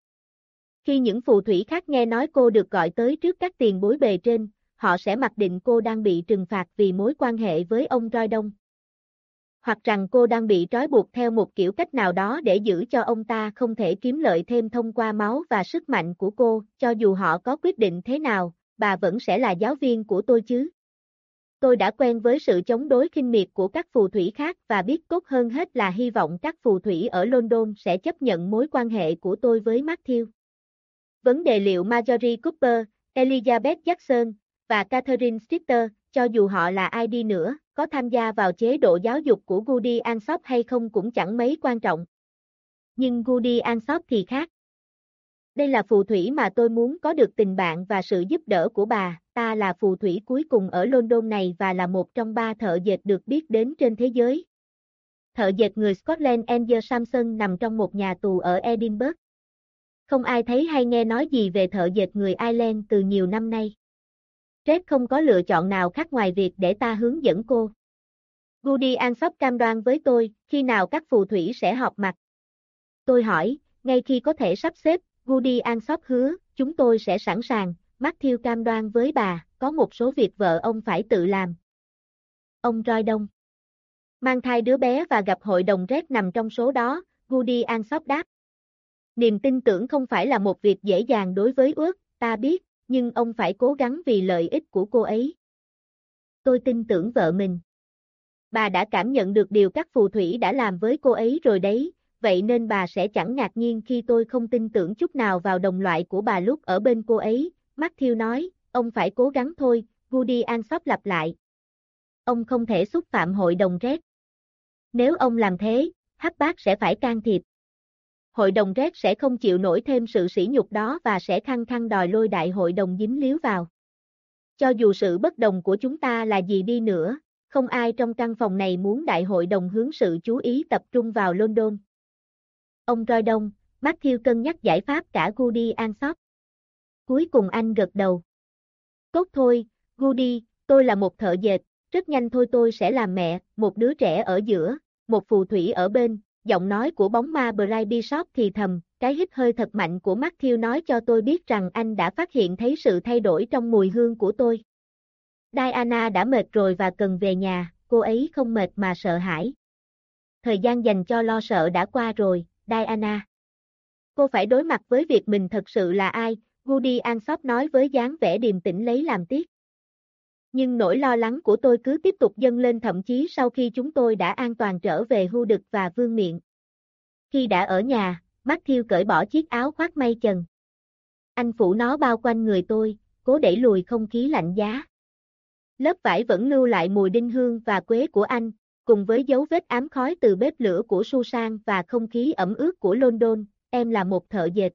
Khi những phù thủy khác nghe nói cô được gọi tới trước các tiền bối bề trên, họ sẽ mặc định cô đang bị trừng phạt vì mối quan hệ với ông Roy Đông. Hoặc rằng cô đang bị trói buộc theo một kiểu cách nào đó để giữ cho ông ta không thể kiếm lợi thêm thông qua máu và sức mạnh của cô, cho dù họ có quyết định thế nào, bà vẫn sẽ là giáo viên của tôi chứ. Tôi đã quen với sự chống đối kinh miệt của các phù thủy khác và biết tốt hơn hết là hy vọng các phù thủy ở London sẽ chấp nhận mối quan hệ của tôi với Matthew. Vấn đề liệu Marjorie Cooper, Elizabeth Jackson và Catherine Stitter, cho dù họ là ai đi nữa, có tham gia vào chế độ giáo dục của Goody Ansop hay không cũng chẳng mấy quan trọng. Nhưng Goody Ansop thì khác. Đây là phù thủy mà tôi muốn có được tình bạn và sự giúp đỡ của bà, ta là phù thủy cuối cùng ở London này và là một trong ba thợ dệt được biết đến trên thế giới. Thợ dệt người Scotland Andrew Samson nằm trong một nhà tù ở Edinburgh. Không ai thấy hay nghe nói gì về thợ dệt người Ireland từ nhiều năm nay. Red không có lựa chọn nào khác ngoài việc để ta hướng dẫn cô. Goody Ansop cam đoan với tôi, khi nào các phù thủy sẽ họp mặt. Tôi hỏi, ngay khi có thể sắp xếp, Goody Ansop hứa, chúng tôi sẽ sẵn sàng, Matthew cam đoan với bà, có một số việc vợ ông phải tự làm. Ông Roy Đông Mang thai đứa bé và gặp hội đồng Red nằm trong số đó, Goody Ansop đáp. Niềm tin tưởng không phải là một việc dễ dàng đối với ước, ta biết, nhưng ông phải cố gắng vì lợi ích của cô ấy. Tôi tin tưởng vợ mình. Bà đã cảm nhận được điều các phù thủy đã làm với cô ấy rồi đấy, vậy nên bà sẽ chẳng ngạc nhiên khi tôi không tin tưởng chút nào vào đồng loại của bà lúc ở bên cô ấy, Matthew nói, ông phải cố gắng thôi, Woody Ansop lặp lại. Ông không thể xúc phạm hội đồng Red. Nếu ông làm thế, hắc bác sẽ phải can thiệp. Hội đồng Red sẽ không chịu nổi thêm sự sỉ nhục đó và sẽ khăng khăng đòi lôi đại hội đồng dính líu vào. Cho dù sự bất đồng của chúng ta là gì đi nữa, không ai trong căn phòng này muốn đại hội đồng hướng sự chú ý tập trung vào London. Ông roi Đông, Matthew cân nhắc giải pháp cả Goody Ansop. Cuối cùng anh gật đầu. Tốt thôi, Goody, tôi là một thợ dệt, rất nhanh thôi tôi sẽ làm mẹ, một đứa trẻ ở giữa, một phù thủy ở bên, giọng nói của bóng ma Brian Bishop thì thầm, cái hít hơi thật mạnh của Matthew nói cho tôi biết rằng anh đã phát hiện thấy sự thay đổi trong mùi hương của tôi. Diana đã mệt rồi và cần về nhà, cô ấy không mệt mà sợ hãi. Thời gian dành cho lo sợ đã qua rồi, Diana. Cô phải đối mặt với việc mình thật sự là ai, Woody Ansop nói với dáng vẻ điềm tĩnh lấy làm tiếc. Nhưng nỗi lo lắng của tôi cứ tiếp tục dâng lên thậm chí sau khi chúng tôi đã an toàn trở về hưu đực và vương miệng. Khi đã ở nhà, Matthew cởi bỏ chiếc áo khoác may trần. Anh phủ nó bao quanh người tôi, cố đẩy lùi không khí lạnh giá. Lớp vải vẫn lưu lại mùi đinh hương và quế của anh, cùng với dấu vết ám khói từ bếp lửa của Susan và không khí ẩm ướt của London, em là một thợ dệt.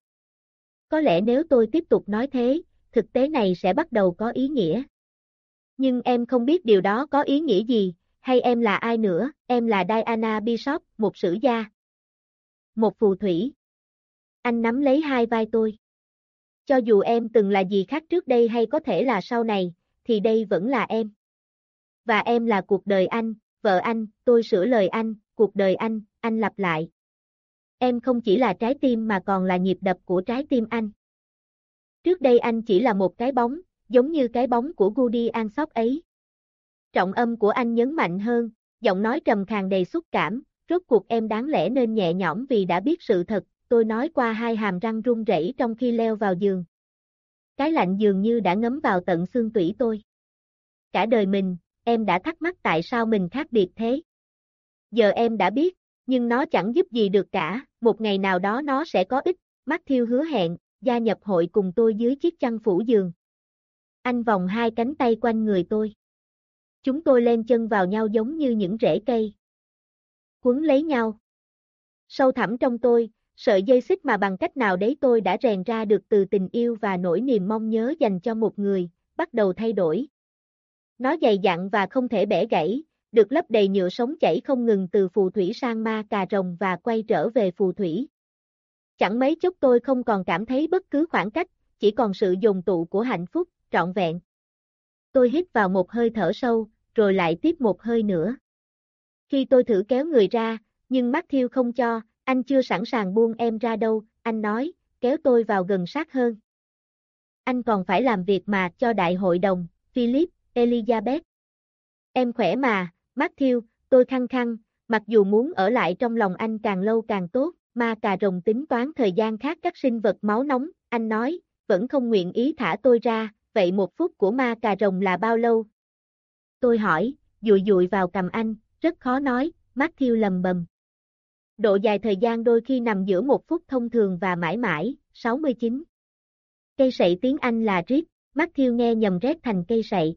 Có lẽ nếu tôi tiếp tục nói thế, thực tế này sẽ bắt đầu có ý nghĩa. Nhưng em không biết điều đó có ý nghĩa gì, Hay em là ai nữa, em là Diana Bishop, một sử gia. Một phù thủy. Anh nắm lấy hai vai tôi. Cho dù em từng là gì khác trước đây hay có thể là sau này, thì đây vẫn là em. Và em là cuộc đời anh, vợ anh, tôi sửa lời anh, cuộc đời anh, anh lặp lại. Em không chỉ là trái tim mà còn là nhịp đập của trái tim anh. Trước đây anh chỉ là một cái bóng, giống như cái bóng của Goody Ansop ấy. Trọng âm của anh nhấn mạnh hơn, giọng nói trầm khàn đầy xúc cảm, rốt cuộc em đáng lẽ nên nhẹ nhõm vì đã biết sự thật, tôi nói qua hai hàm răng run rẩy trong khi leo vào giường. Cái lạnh dường như đã ngấm vào tận xương tủy tôi. Cả đời mình, em đã thắc mắc tại sao mình khác biệt thế. Giờ em đã biết, nhưng nó chẳng giúp gì được cả, một ngày nào đó nó sẽ có ích, Matthew hứa hẹn, gia nhập hội cùng tôi dưới chiếc chăn phủ giường. Anh vòng hai cánh tay quanh người tôi. Chúng tôi lên chân vào nhau giống như những rễ cây. Quấn lấy nhau. Sâu thẳm trong tôi, sợi dây xích mà bằng cách nào đấy tôi đã rèn ra được từ tình yêu và nỗi niềm mong nhớ dành cho một người, bắt đầu thay đổi. Nó dày dặn và không thể bẻ gãy, được lấp đầy nhựa sống chảy không ngừng từ phù thủy sang ma cà rồng và quay trở về phù thủy. Chẳng mấy chốc tôi không còn cảm thấy bất cứ khoảng cách, chỉ còn sự dồn tụ của hạnh phúc, trọn vẹn. Tôi hít vào một hơi thở sâu, rồi lại tiếp một hơi nữa. Khi tôi thử kéo người ra, nhưng mắt thiêu không cho, anh chưa sẵn sàng buông em ra đâu, anh nói, kéo tôi vào gần sát hơn. Anh còn phải làm việc mà cho đại hội đồng, Philip, Elizabeth. Em khỏe mà, Matthew, tôi khăng khăng, mặc dù muốn ở lại trong lòng anh càng lâu càng tốt, ma cà rồng tính toán thời gian khác các sinh vật máu nóng, anh nói, vẫn không nguyện ý thả tôi ra, vậy một phút của ma cà rồng là bao lâu? Tôi hỏi, dụi dụi vào cầm anh, rất khó nói, Matthew lầm bầm. Độ dài thời gian đôi khi nằm giữa một phút thông thường và mãi mãi, 69. Cây sậy tiếng Anh là rít, Matthew nghe nhầm rét thành cây sậy.